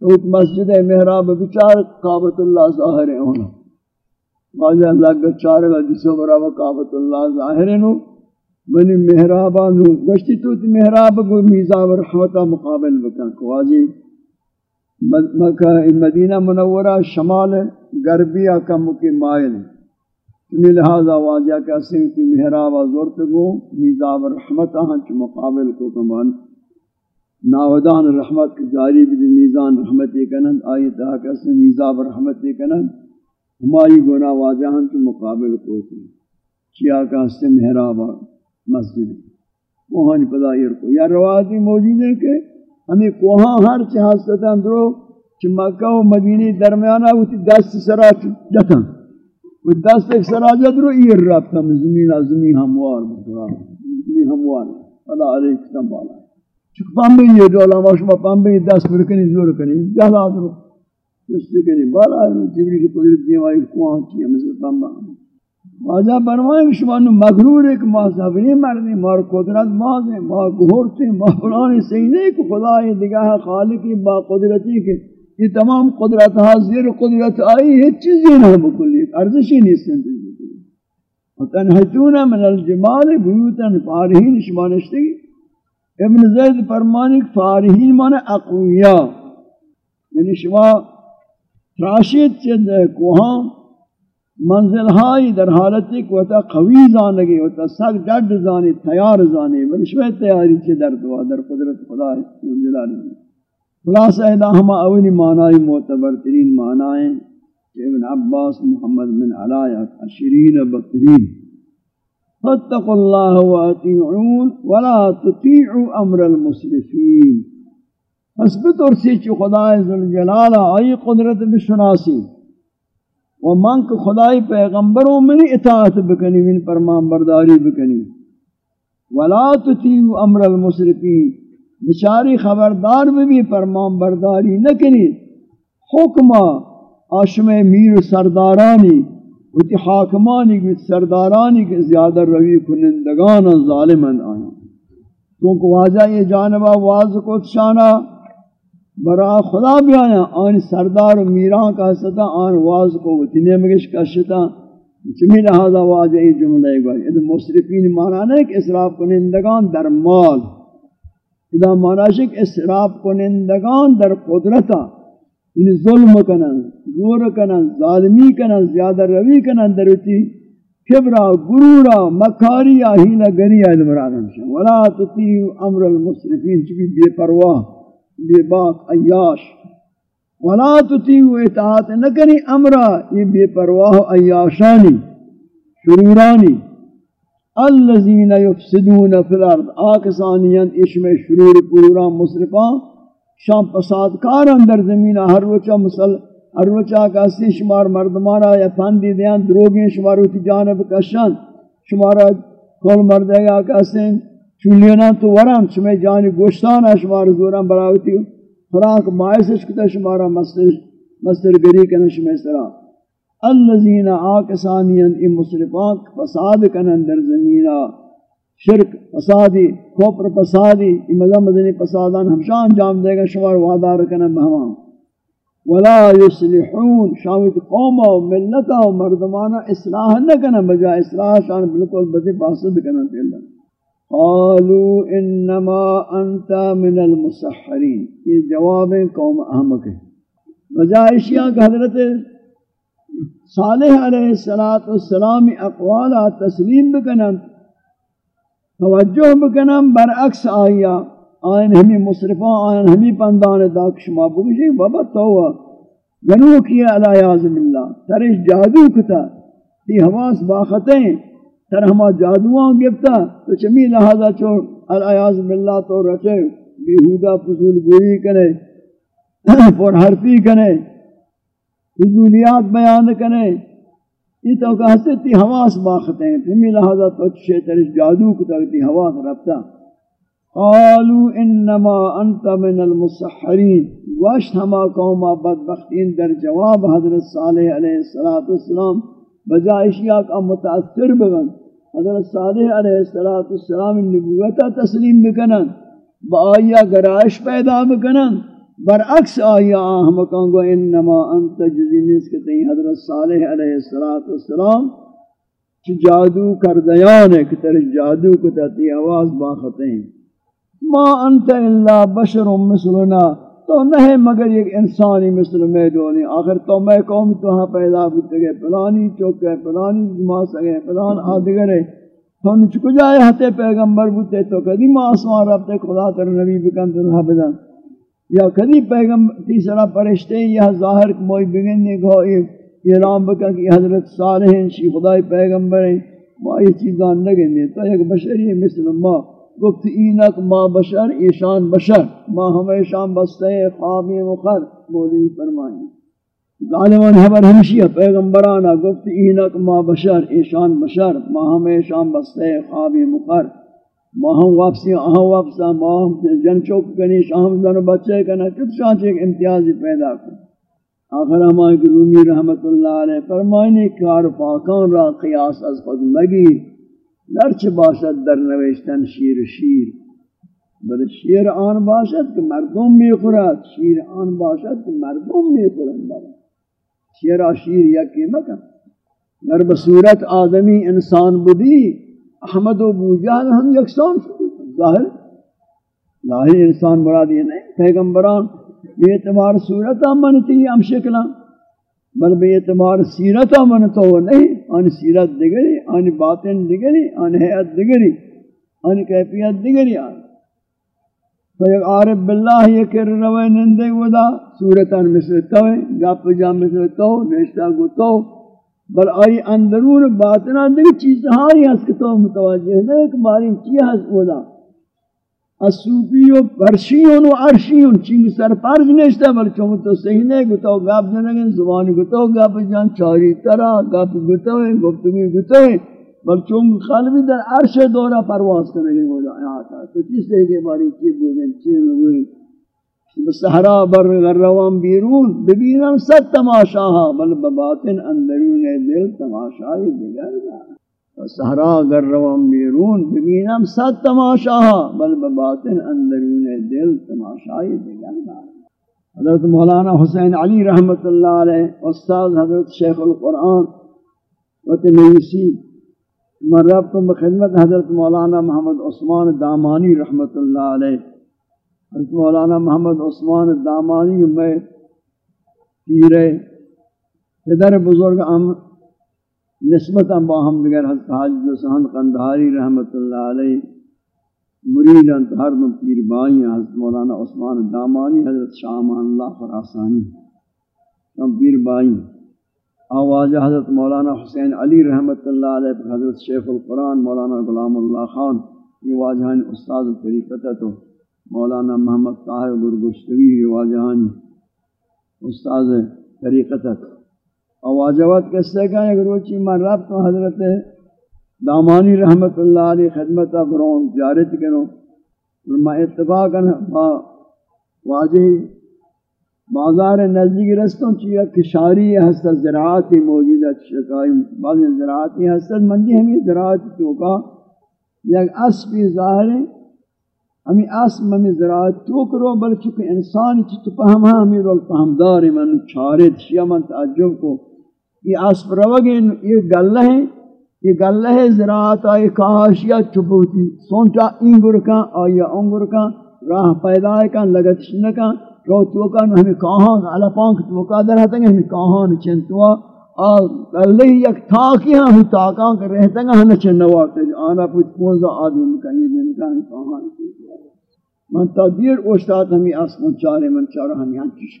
تو مسجد محراب بچار قابط اللہ ظاہر ہونا۔ واجہ اللہ کا چارگا جسو برابر قابط اللہ ظاہر ہونا بنی محرابا نو گشتی تو محراب کو میزا و رحمتا مقابل بکن واجی مکہ، مدینہ منورہ شمال غربیہ کا مکی مائل۔ تمی لہذا واجہ کا سیوتی محرابا زورت گو میزا و رحمتا ہنچ مقابل کو کمان۔ ناودان رحمت کی جاری بھی میزان رحمتی کنن آئی تہا کسی میزا و رحمتی کنن ہماری گناہ واجہ ہنچ مقابل کو تھی کیا کہ ہستے محرابا مسجد کوہانی پدائر کو یا روایتی موجود ہے کہ ہمیں کوہاں ہر چہاستہ اندرو چھ مکہ و مدینی درمیانا ہوتی دست سرا جتن وہ دست ایک سرا جت رو ایر رابطہ میں زمین زمین ہموار بکرار زمین ہموار۔ اللہ علیہ کتن چک پامبی یہ دولا ماشما پامبی دست برکنی زور کنی جہلا درو جستے کنی بالا آدرو جبری کی قدرت دیوائی کوہاں کی ہمیں پامبا واجہ برمائیں کہ شما نو مغرور ایک ماں صبری مردی مار قدرت باز ہیں ماں گھورتے ماں فلانی سینے کو خدا یہ دگاہ خالقی با قدرتی کے یہ تمام قدرت حاضر قدرت آئی ہے چیزیں نہ بکلی ارزشی نہیں سنتے وتنحتون من الجمال بیوتا فارہین شما نشتگی ابن زید فرمانی فارہین مانا اقویاء یعنی شما تراشید چند کوہاں منزل ہائی در حالتی کو تا قوی زانگی ہوتا سگ ڈڈ زانی، تیار زانی بلشوے تیاری چی در دعا در قدرت خدا جلالی خلاص اہدا ہما اولی معنی معتبر ترین معنی ابن عباس، محمد بن علایہ عشرین بکرین. فاتقوا اللہ واتیعون ولا تطیعوا امر المسرفين المسرفین۔ حسبت اور سیچ خدا ذوالجلال آئی قدرت بشناسی۔ و من کہ خدای پیغمبروں من اطاعت بکنی، من فرمان برداری بکنی۔ ولا تطیعوا امر المسرفین۔ بچاری خبردار بھی فرمان برداری نہ کنی حکم آشم میر سردارانی۔ وتی حاکمانی کی سردارانی کے زیادہ روی کنندگان ظالمن آنا۔ کیونکہ واجہ یہ جانبہ واضح کو شانہ، برا خدا بھی آیا آن سردار و میران کا ستا آن واز کو وطنے مگش کا شتا چمی لہذا واجہ ای جملہ ایک بار ادھا مصرفین مانا نہیں کہ اسراف کنندگان در مال۔ ادھا مانا شک اسراف کنندگان در قدرتا یعنی ظلم کنن۔ زور کنن، ظالمی کنن، زیادہ روی کنن دروتی کبرا، گرورا، مکاری آہینا گری آئید مرادم ولا تطیع امر المصرفین چکی بے پرواہ، بے باک، عیاش. ولا تطیعو اطاعت نکنی امرا یہ بے پرواہ عیاشانی، شرورانی. الذین یفسدون فی الارض، آکسانیان اشم شرور پورا مصرفان شام پساد کار اندر زمین، ہر روچا مسل ہر روچا کسی شمار مردمانا یا پاندی دیان دروگیں شمارو تی جانب کشن شمارا کل مردے گا کسی چولینا تو ورم چمے جانی گوشتان اشمار زورم براوتی. فراق باعث کتا شمارا مستر مستر گری کنا شمے سرا. الذین آکسانین ای مصرفان فساد کنن در زمینا شرک، فسادی کوپر فسادی، ای مدنی فسادان ہمشان جام دے گا، شمار وعدار کنن بہمان ولا يصلحون شاوت قوم و ملت و مردمانا اصلاح نہ کنن بجا اصلاح شان بالکل بدی باسد کنن دلن قالوا انما انت من المسحرین۔ یہ جواب قوم احمق ہے وجائشیاں کہ حضرت صالح علیہ السلام اقوال تسلیم بکنن توجہ بکنن برعکس آیا آئین ہمیں مصرفان، آئین ہمیں پندان داک شما بگوشی بابا توہ گنو کیا علی عظم اللہ ترش جادو کتا تی حواس باختیں تر ہما جادوان گفتا تو چمی لہذا چور العیاض باللہ تو رچے بیہودہ فضول گوئی کرے پر حرفی کرے فضولیات بیان کرے یہ تو کہتے تی حواس باختے ہیں لہذا تو شیطر جادو کتا، تی حواس رفتا قالوا انما انت من المسحرین. واشت ہما قوما بدبختین در جواب حضرت صالح علیہ السلام بجائے اشیاء کا متاثر بگن. حضرت صالح علیہ السلام نبوتا تسلیم بکنن، با آیا گرائش پیدا بکنن. برعکس آیا ہم کہوں انما انت جزینیس کے تئیں حضرت صالح علیہ السلام چی جادو کردیان ہے، کہ تر جادو کو تحتی آواز باختیں۔ ما انت الا بشر مثلنا. تو نہیں مگر ایک انسانی مثل میں دونی آخر تو میں قوم تو ہاں پیدا بودتے گئے. پلانی چوکے پلانی ما سگے پلان آدھگرے تو نے چکو جائے ہتے پیغمبر بودتے تو کدی ما آسمان ربتے خدا تر نبی بکن تو رہا یا کدی پیغمبر تیسرا پرشتے یا ظاہر موئی بگننے کو یہ رام بکن کہ حضرت صالح ہیں، شی خدای پیغمبر ہیں. ما یہ چیزان لگنے تو ایک بشری مثل ما. گفت اینک ما بشر، ایشان بشر، ما ہمیشان بستے خوابی مخر مولی فرمائیں ظالمان حبر ہمشیہ پیغمبرانا گفت اینک ما بشر، ایشان بشر، ما ہمیشان بستے خوابی مخر ما ہم واپسی، آہاں واپسا، ما ہم جن چوک کنی شاہم زن بچے کنا کت شانچ ایک امتیازی پیدا کر آخر ہمارے رومی رحمت اللہ علیہ فرمائنے کار پاکان را قیاس از خود مگیر۔ گرچ باشد در نوشتن شیر شیر؟ بل شیر آن باشد که مردم می خورد. شیر آن باشد که مردم می خورد شیر شیر یکی مکن. در بصورت آدمی انسان بودی، احمد و بوجال ہم یکسان ظاہر ظاہر انسان مراد یہ نہیں پیغمبران بے اعتبار صورت ہم منتی ہم شکلان بل بے اعتبار سیرت من تو نہیں ان سیرت دگری ان باطن دگری ان حیات دگری ان کیفیت دگری، آن۔ تو ایک عارف باللہ یہ کر روے نندے ودا صورتان مثل تو، گپ جا مثل تو، نشتہ گو تو۔ بل آئی اندرون باطنہ دگی چیز ہاری ہس کہ تو متوجہ ہے ایک باری چی ہس ودا اصوفی و پرشیون و عرشیون چنگ سر پرج نشتا بل چون تو صحیح نہیں گتا گاب جنگن زبانی گتا گاب جان، چاری طرح گاب گتا ہے گفتگی گتا ہے بل چون خالبی در عرش دورہ پرواز کرنے گئے مولا آتا تو چیز سے کہ باری چی بودن چی ہوئی بسہرا بر غروان بیرون، ببینم ست تماشاہا بل بباطن اندرون دل تماشائی دیگر دار سہرا گر روان بیرون ببینم صد تماشا بل بباطن اندرون دل تماشائی دیگر حضرت مولانا حسین علی رحمت اللہ علیہ استاد حضرت شیخ القرآن و تنیسی من ربط بخدمت حضرت مولانا محمد عثمان دامانی رحمت اللہ علیہ حضرت مولانا محمد عثمان دامانی میں پیرے پدر بزرگ نسبت با ہم دیگر حضرت حاجد حسن قندھاری رحمت اللہ علیہ مرید انت ہر دم پیر بائی حضرت مولانا عثمان دامانی، حضرت شاہمان اللہ خراسانی، ہم پیر بائی آواز حضرت مولانا حسین علی رحمت اللہ علیہ حضرت شیخ القرآن مولانا غلام اللہ خان، یہ واجہانی استاد طریقت تو مولانا محمد طاہر گرگشتوی، یہ واجہانی استاد طریقت واجبات کسے کا اگر وہ چیز من رب تو حضرت دامانی رحمت اللہ علیہ خدمت کروں زیارت کروں میں اتفاق واجہ بازار نزدیک رستوں چیئے کشاری حسد زراعتی موجودہ شکائی بعض زراعتی حسد مندی ہمیں زراعت تو کا یک اسبی ظاہر ہے، ہمیں اسب ہمیں زراعت تو کرو، بلکہ انسان چی تو پہم ہمیں رول پہمدار من چارت شیعہ من تعجب کو یہ آسپ روگ یہ گلہ ہیں یہ گلہ ہے زراعت آئی کاشیا چپوتی سونچا انگر کا آیا انگر کا راہ پیدا کا لگت شنکا رو توکا ہمیں کہاں علا پانک توکا در ہتا ہمیں کہاں چنتوا اور گلہ یک تاکی ہاں ہم تاکاں کر رہتا گا ہمیں چنوارتا آنا پوچھ پونزا آدم کا یہ دن کا ہمیں کہاں من تا دیر اوشتاد، ہمیں آسمان چارے، من چارہ، ہمیں یہاں چش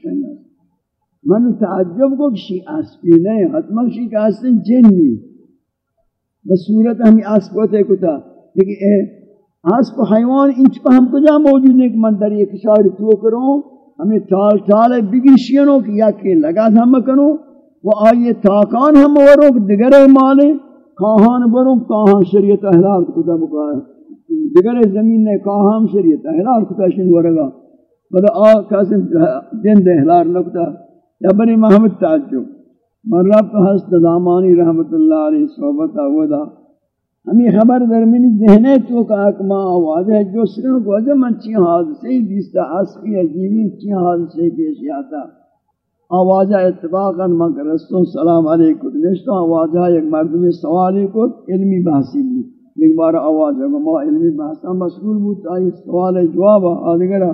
من تعجب کو کسی اسپی نہیں حتما کسی کا اسن جنی بصورت ہمیں آسپوت ہے کتا لیکن اے آسپ حیوان انچ پہ ہم کجا موجود ہے کہ من در ایک شاڑی تو کروں۔ ہمیں ٹال ٹال بگیشینوں کی یا کہ لگا ہم کروں وہ آئیے تاکان ہم وروں کہ دگر مالے۔ کاہان بروں کاہان شریعت احلال کتا بکا۔ دگر زمین نے کاہان شریعت احلال کتا شن ورگا۔ بلا آ کاسم دن دے احلال نکتا۔ یا محمد تعجب. من رب حسد دامانی رحمت اللہ علیہ صحبت آودا. ہمیں خبر در ذہنے تو کا اکما آواز ہے، جو سرن کو وجہ من چی حادثے دیستا عصفی عجیبی چی حادثے پیش آتا. آوازہ اتفاقا من کر رسول سلام علیکم نشتا آوازہ ایک مردم سوالی کو علمی بحثی بھی ایک بار آواز ہے ما علمی بحثا مسئول بودتا یہ سوال جواب آدھگرہ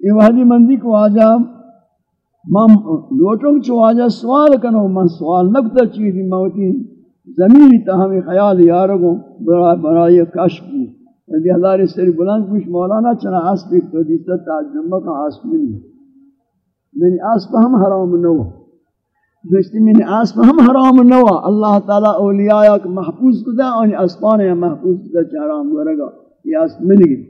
یہ وحدی مندی کو آجا من لوٹوں چو آجا سوال کنو، من سوال نکتا چیزی موتی زمینی تا ہمیں خیال یارگو برای کشف بھی رضی ہزار سری بلند کچھ مولانا چنا عصب ایک تو دیتا تعجمہ کا عصب نہیں منی عصب ہم حرام نو۔ دوستی منی عصب ہم حرام نو۔ اللہ تعالی اولیاء کا محفوظ کدا اور اسبان یا محفوظ کدا چارام ورگا یہ عصب ملی۔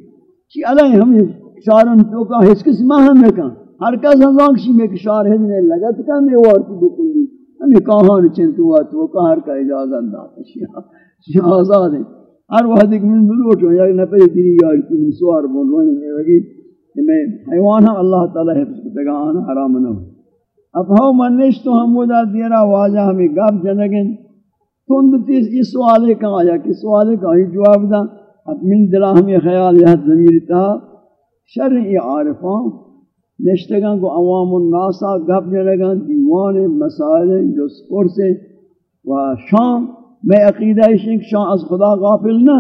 چی علیہ ہم شارن تو کا ہس کس ماہ میں کہاں ہر کس ہزان کسی میں کشار ہے نے لگت کا کرنے وارتی بکلی؟ ہمیں کہاں چنتو ہوا تو کہاں کا اجازت داتا شیعہ آزاد ہے۔ ہر وقت ایک من بلوٹو یا نپر تیری یار کی من سوار بولوانے میں وگی میں حیوان ہم اللہ تعالی حفظ کتگا آنا ہاں، حرام نہ ہو۔ اب ہاں منش تو ہم ودا دیرا واجہ ہمیں گاب جنگن تند تیز یہ سوال ہے کہاں؟ آیا کہ سوال ہے کہاں؟ جواب دا اب من دلہ ہمیں خیال یہ ضمیر تا شرعی عارفان نشتگان کو عوام الناسا گپ جنگان دیوان مسائل جو سپور سے و شام، میں عقیدہ شنک شام از خدا غافل نہ،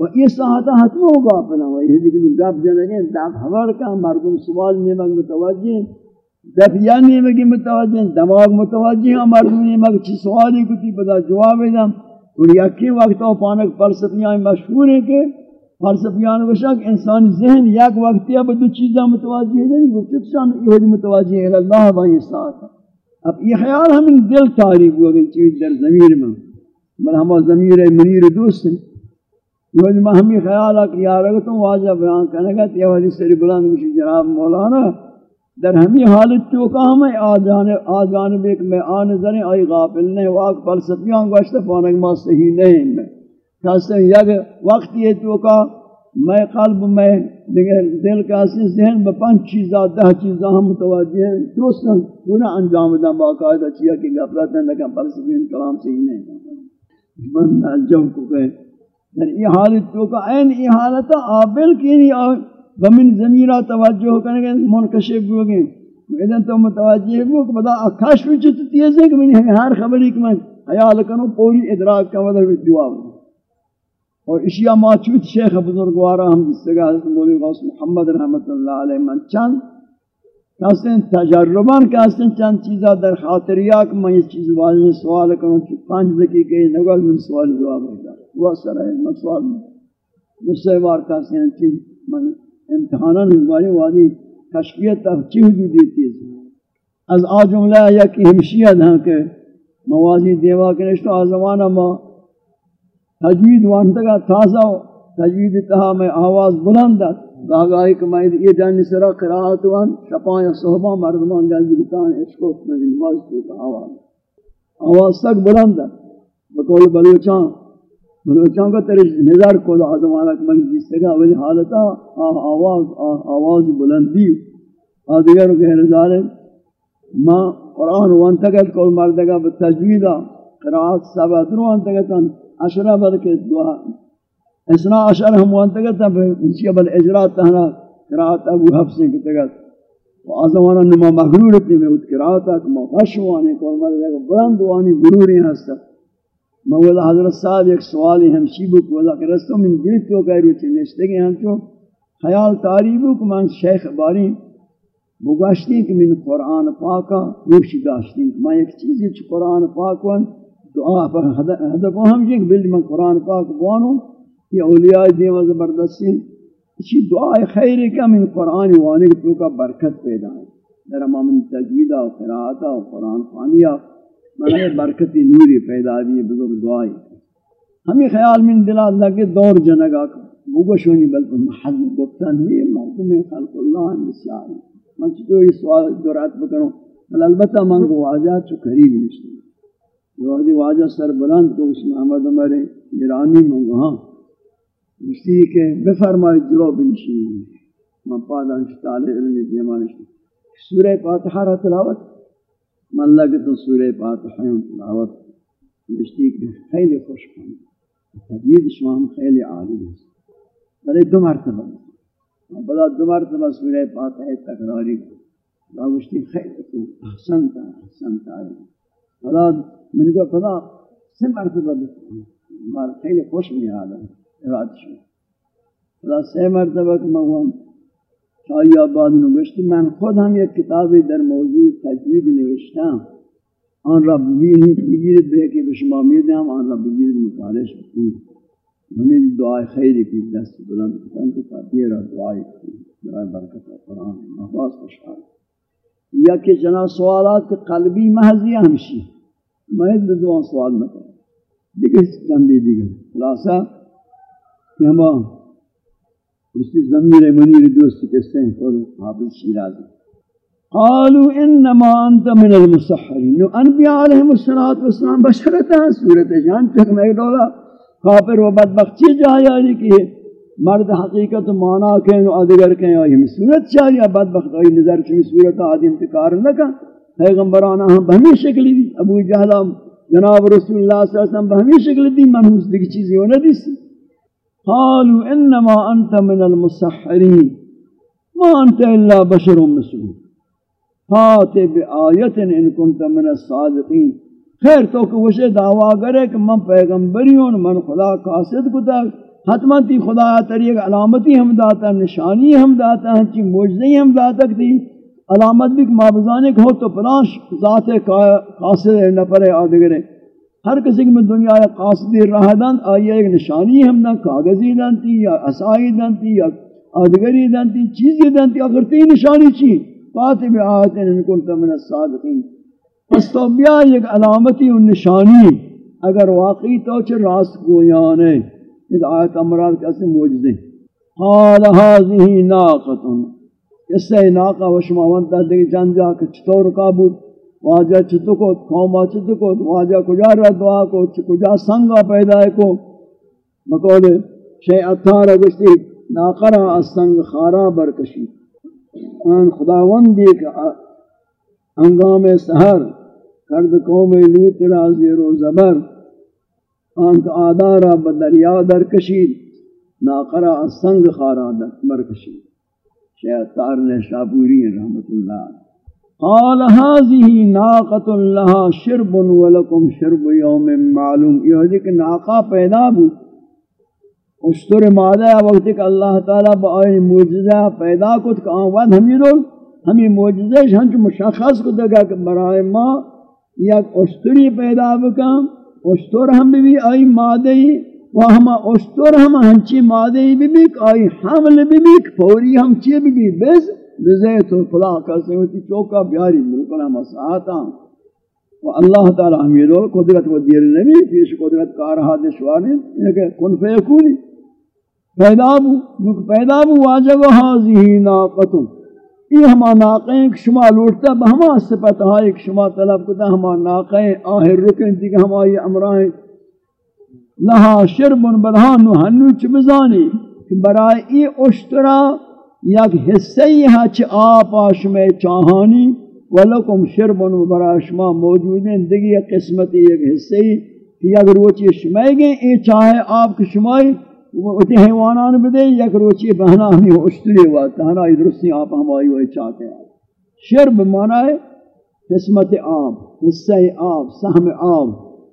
و یہ ساعتہ حتمو غافل نہ یہ لیکن گپ جنگان دب حوار کا مردم سوال نیمک متوجہ دفیان نیمکی متوجہ دماغ متوجہ ہیں، مردم نیمک چی سوالی کتی پتا جواب دم، اور یکی وقت پانک فلسفیاں مشہور ہیں کہ فلسفیان وشک انسان ذہن یک وقت یا دو چیزاں متوجہ نہیں، وہ چکسان یہ متوجہ ہے اللہ بھائی ساتھ اب یہ خیال ہمیں دل تاریخ ہوا کہ چیز در ضمیر میں۔ بل ہم ضمیر منیر دوست ہیں۔ یہ میں ہمیں خیال ہے کہ یار اگر واجہ بیان کرنے گا تو یہ والی سری بلند مجھے جناب مولانا۔ در ہمیں حالت تو کہ ہمیں آجانب ایک میں آن ذریں آئی غافل نہیں واقع فلسفیان گوشت پانک ما صحیح نہیں میں کہتے ہیں یک وقت یہ تو کا، میں قلب، میں دیگر دل کا سی ذہن میں پانچ چیزاں دہ چیزاں ہم متوجہ ہیں۔ درست پورا انجام دیں باقاعدہ چیا کہ غفلت نہ ہے لیکن فلسفین کلام سے ہی نہیں۔ من نجم کو کہے یعنی یہ حالت تو کا عین یہ حالت آبل کی یعنی نہیں بمن زمیرہ توجہ کرنے گے منکشف ہو گئے۔ اذن تو متوجہ ہو کہ بدا کشف جو تیز ہے کہ میں یعنی ہر خبری کہ میں خیال کروں پوری ادراک کا مدد جواب اور اشیاء موجود شیخ بزرگوارا ہم جس سے حضرت مولی غوث محمد رحمت اللہ علیہ من چند کہتے ہیں تجربان کہتے ہیں چند چیزا در خاطریا کہ میں اس چیز واضح سوال کروں کہ پانچ دکی کے نگل من سوال جواب ہے۔ وہ سر ہے، میں سوال میں۔ دوسرے بار کہتے ہیں چیز من امتحانا نگواری واضح کشفیت اب چی حدودی تیز از آ جملہ یا کہ ہمشیت ہیں کہ موازی دیوا کے نشتو آزمانہ ما تجوید وانتگا تازہ ہو، تجوید تہا میں آواز بلند ہے۔ گاگائی کمائی یہ جانی سرا قرآت وان، شپاں یا صحبہ مردمان گا زبتان اشکوت میں نماز کو آواز۔ آواز تک بلند ہے۔ بقول بلوچان بلوچان کا ترش نظر کو دا آزمانہ کمائی جس سے گا ولی حالتا آواز آواز بلندی آدھگر غیر ظالم ما قرآن وانتگت کول مردگا بتجویدہ قرآت سبت رو وانتگتن عشرہ بلکہ دعا۔ اسنا عشر ہم وانتا گتا انشیہ بل اجرات تہنا قرآت ابو حفظی کی تگت۔ و آزمانا نما مغرور اتنی میں ات قرآتا کما غشوانی کو مرد لگا بلند وانی گروری ہستا۔ مولا حضرت صاحب ایک سوالی ہمشی بک وضا کہ رستوں من دل تو کہہ روچے نشتے گئے ہم چو خیال تاریبو کہ من شیخ باری بگوشتی کہ من قرآن پاکا روشی داشتی۔ کہ میں ایک چیزی چھ قرآن پاک ون دعا پر حدب ہم یہ کہ بلد من قرآن پاک بوانو، یہ اولیاء دیوہ زبردستی، اسی دعا خیر کا من قرآن وانے تو کا برکت پیدا ہے۔ در من تجویدہ و قرآتہ و قرآن خانیہ میں نے برکتی نوری پیدا دی بزرگ دعائی ہمیں خیال من دل اللہ کے دور جنگا بوگو شونی بلکہ محل گفتن ہی محکم خلق اللہ مثال من چطور یہ سوال دورات بکنوں، بل البتہ من کو واجہ چو قریب نشتی جو واجہ سر بلند کو اس محمد عمر ایرانی منگو ہاں۔ نشتی کہ بفرمائی جلو بنشی من پادا نشتال علمی دیمان نشتی سورہ فاتحہ رہ تلاوت۔ من لگے تو سورہ فاتحہ تلاوت۔ نشتی کہ خیلی خوش کن تجوید شما خیلی عالی ہے بلے دو مرتبہ۔ بلا دو مرتبہ سورہ پاتح تکراری۔ راوشتی خیر تو احسن تا احسن تا حالا من گفت خدا سه مرتبه مار خیلی خوش می آدم ارادش حالا سه مرتبه که من شایی آباد نوشتی من خود هم یک کتابی در موضوع تجوید نوشتم. آن را ببینید بگیرید به که به شما میدم آن را بگیرید مطالعش بکنید همین دعای خیری که دست بلند کتن که تابیه را دعای کنید دعای برکت قرآن. محباس بشارد یا کہ جنا سوالات کے قلبی محضی ہمشی میں بزوان سوال نہ کروں۔ دیکھیں چندی دیگر خلاصہ کہ ہم اسی زمیر منیر دوست کستے ہیں اور حافظ شیرازی۔ قالوا انما انت من المسحرين انبیاء علیہم السلام بشرتا سورت جان تک میں ڈولا کافر و بدبختی جایا کہ مرد حقیقت مانا کہیں و ادگر کہیں، آئی ہمیں صورت چاہیے بدبخت، آئی نظر چمی صورت آدھی انتکار لکا پیغمبرانا ہم بہمی شکلی دی۔ ابو جہلہ جناب رسول اللہ صلی اللہ علیہ وسلم بہمی شکلی دی، منحوس دیکھ چیزی ہونا دیسی قالوا انما انت من المسحرین، ما انت الا بشر مسلم۔ فاتح بآیت ان کنت من الصادقین۔ خیر تو کہ وشے دعویٰ کرے کہ من پیغمبری من خدا قاصد کتا۔ حتما تی خدا طریق علامتی ہم داتا نشانی ہم داتا ہنچی موجزی ہم داتا تھی علامت بھی مابزانے کہ ہو تو پلاش ذات قاصد نفر آدگرے ہر کسی کی دنیا قاصد راہ دن آئی ایک نشانی ہم دن کاغذی دن تھی یا اسائی دن تھی یا آدگری دن تھی چیزی دن تھی اگر تی نشانی چی؟ فاتح آیت ان کنت من الصادقین۔ پس تو بیا ایک علامتی و نشانی، اگر واقعی تو چھ راست گویان ہے اس آیت امراد کیسے موجزیں قال هذه ناقة۔ اس سے ناقہ و شما وانتا دیکھ جان جا کہ چطور کابود واجہ چھتو کو قوما چھتو کو، واجہ کجا رہا دعا کو، کجا سنگا پیدا ہے کو۔ مقول شیع اتھارا گشتی ناقرہ السنگ خارا برکشی۔ ان خداوند دیکھ انگام سہر کرد قوم لوت را زیر و زبر۔ آنک آدارا بدریا در کشید ناقرا سنگ خارا در کشید. شیطار نے شاپوری رحمت اللہ قال هذه ناقة لها شرب ولكم شرب يوم معلوم. یہ ہے کہ ناقہ پیدا ہو اشتر مادہ وقت کہ اللہ تعالی بآئی معجزہ پیدا کت کہ آن وقت ہمیں رول ہمیں معجزہ ہنچ مشخص کو دگا کہ برائے ما یک اشتری پیدا بکم اشتر ہم بھی آئی مادی و ہم اشتر ہم ہنچی مادی بھی بھی آئی حمل بھی بھی پوری ہم چی بھی بھی بس رزیت و خدا کسی ہوتی چوکا بیاری ملکل ہم ساعتا و اللہ تعالی ہمیں قدرت و دیر نبی، پیش قدرت کار حادث وارن کہ کن فیکونی پیدا بو پیدا بو، واجب حاضی ناقتن یہ ہما ناقیں شما لوٹتا بہما سپت ہے کہ ہاں شما طلب کتا ہما ناقیں آہر رکن تھی کہ ہما یہ امرائیں لہا شربن بلہانو ہنو چھ بزانی کہ برای ای اشترا یک حصہ ہی ہے چھ آپا شما چاہانی۔ ولکم شربن برای شما موجود ہیں۔ دیگی قسمتی یک حصہ ہی کہ اگر وہ چیز شمائے گئے ای چاہے آپ کی شمائی وہ حیوانان بدے، یک روچی بہنا ہمیں اشتری ہوا تہنا ادرسی آپ ہمائی ہوئے چاہتے ہیں۔ شرب مانا ہے قسمت آب حصہ آب، سہم آب۔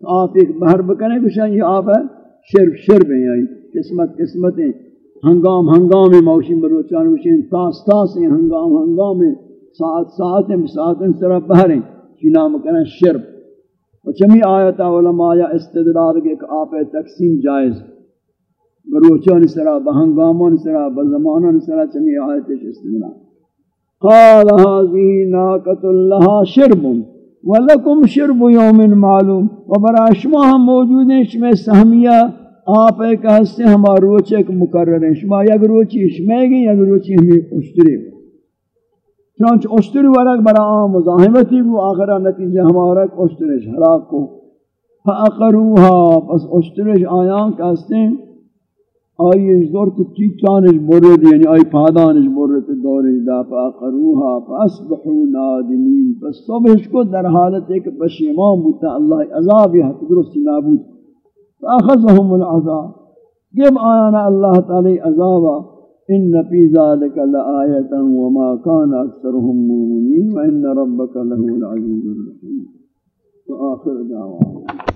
آپ ایک بہر بکنے کچھ یہ آپ ہے، شرب شرب ہیں یعنی قسمت قسمتیں ہنگام ہنگام موشی بروچان وشین تاس تاس ہیں، ہنگام ہنگام ساعت ساعت ہیں ساعت ان سرا بہر ہیں۔ کی نام کریں شرب۔ و چمی آیتا علماء استدلال کے کہ آپ تقسیم جائز۔ بروچان سرا بہنگامان سرا بزمانان سرا، چمی آیت استدلال قال هذه ناقة لها شرب ولکم شرب یوم معلوم. و برا شما ہم موجود ہیں، شما سہمیہ آپ ایک ہستے ہمارا روچ ایک مقرر ہیں. شما یک روچی شما گئی یک روچی ہمیں اشتری چنانچہ اشتری ورک برا آم مزاحمتی کو آخرہ نتیجہ ہمارا اشتریش حلاق کو. فاقروها، پس اشتریش آیان کہستے ہیں آئی زورت چیچانش برد یعنی آئی پادانش برد دورش دا، پا فاقروها فاسبحوا نادمین پس صبحش کو در حالت ایک پشیمان بودتا اللہ عذابی حق درست نابود فاخذهم العذاب. جب آیانا اللہ تعالی عذابا، ان فی ذلك لآیتا وما كان اکثرهم مؤمنین وان ربک له العزیز الرحیم. تو آخر دعوانا.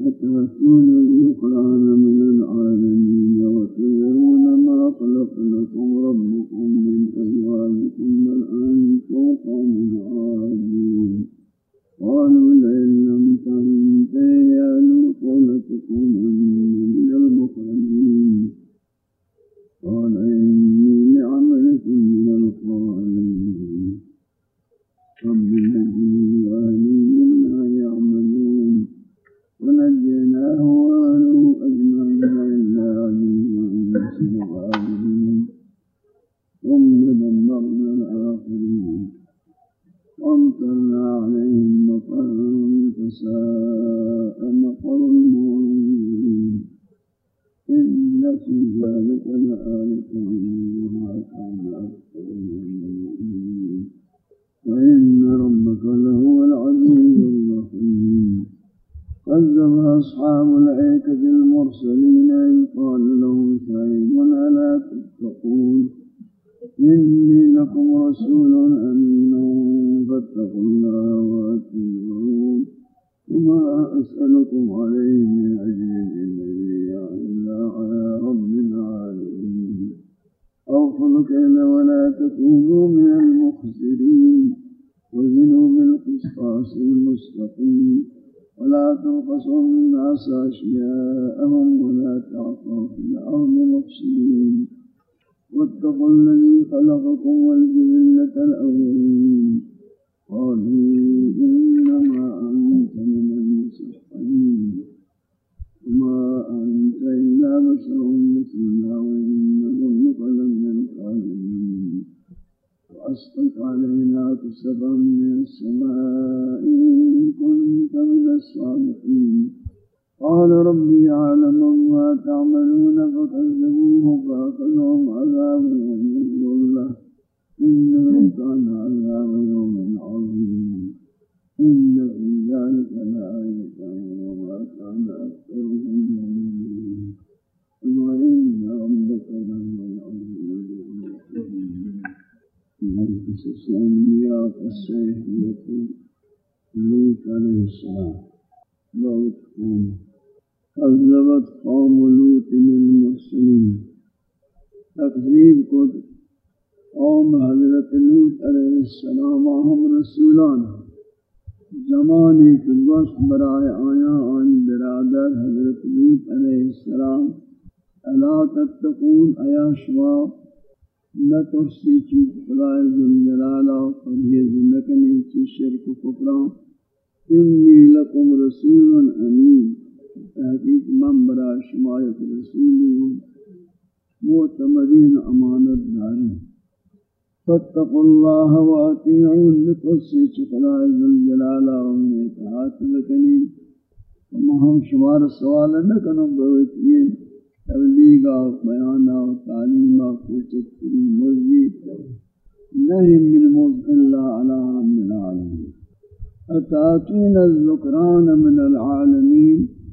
أتأتون الذكران من العالمين وتذرون ما خلق لكم ربكم من أزواجكم أنتم علينا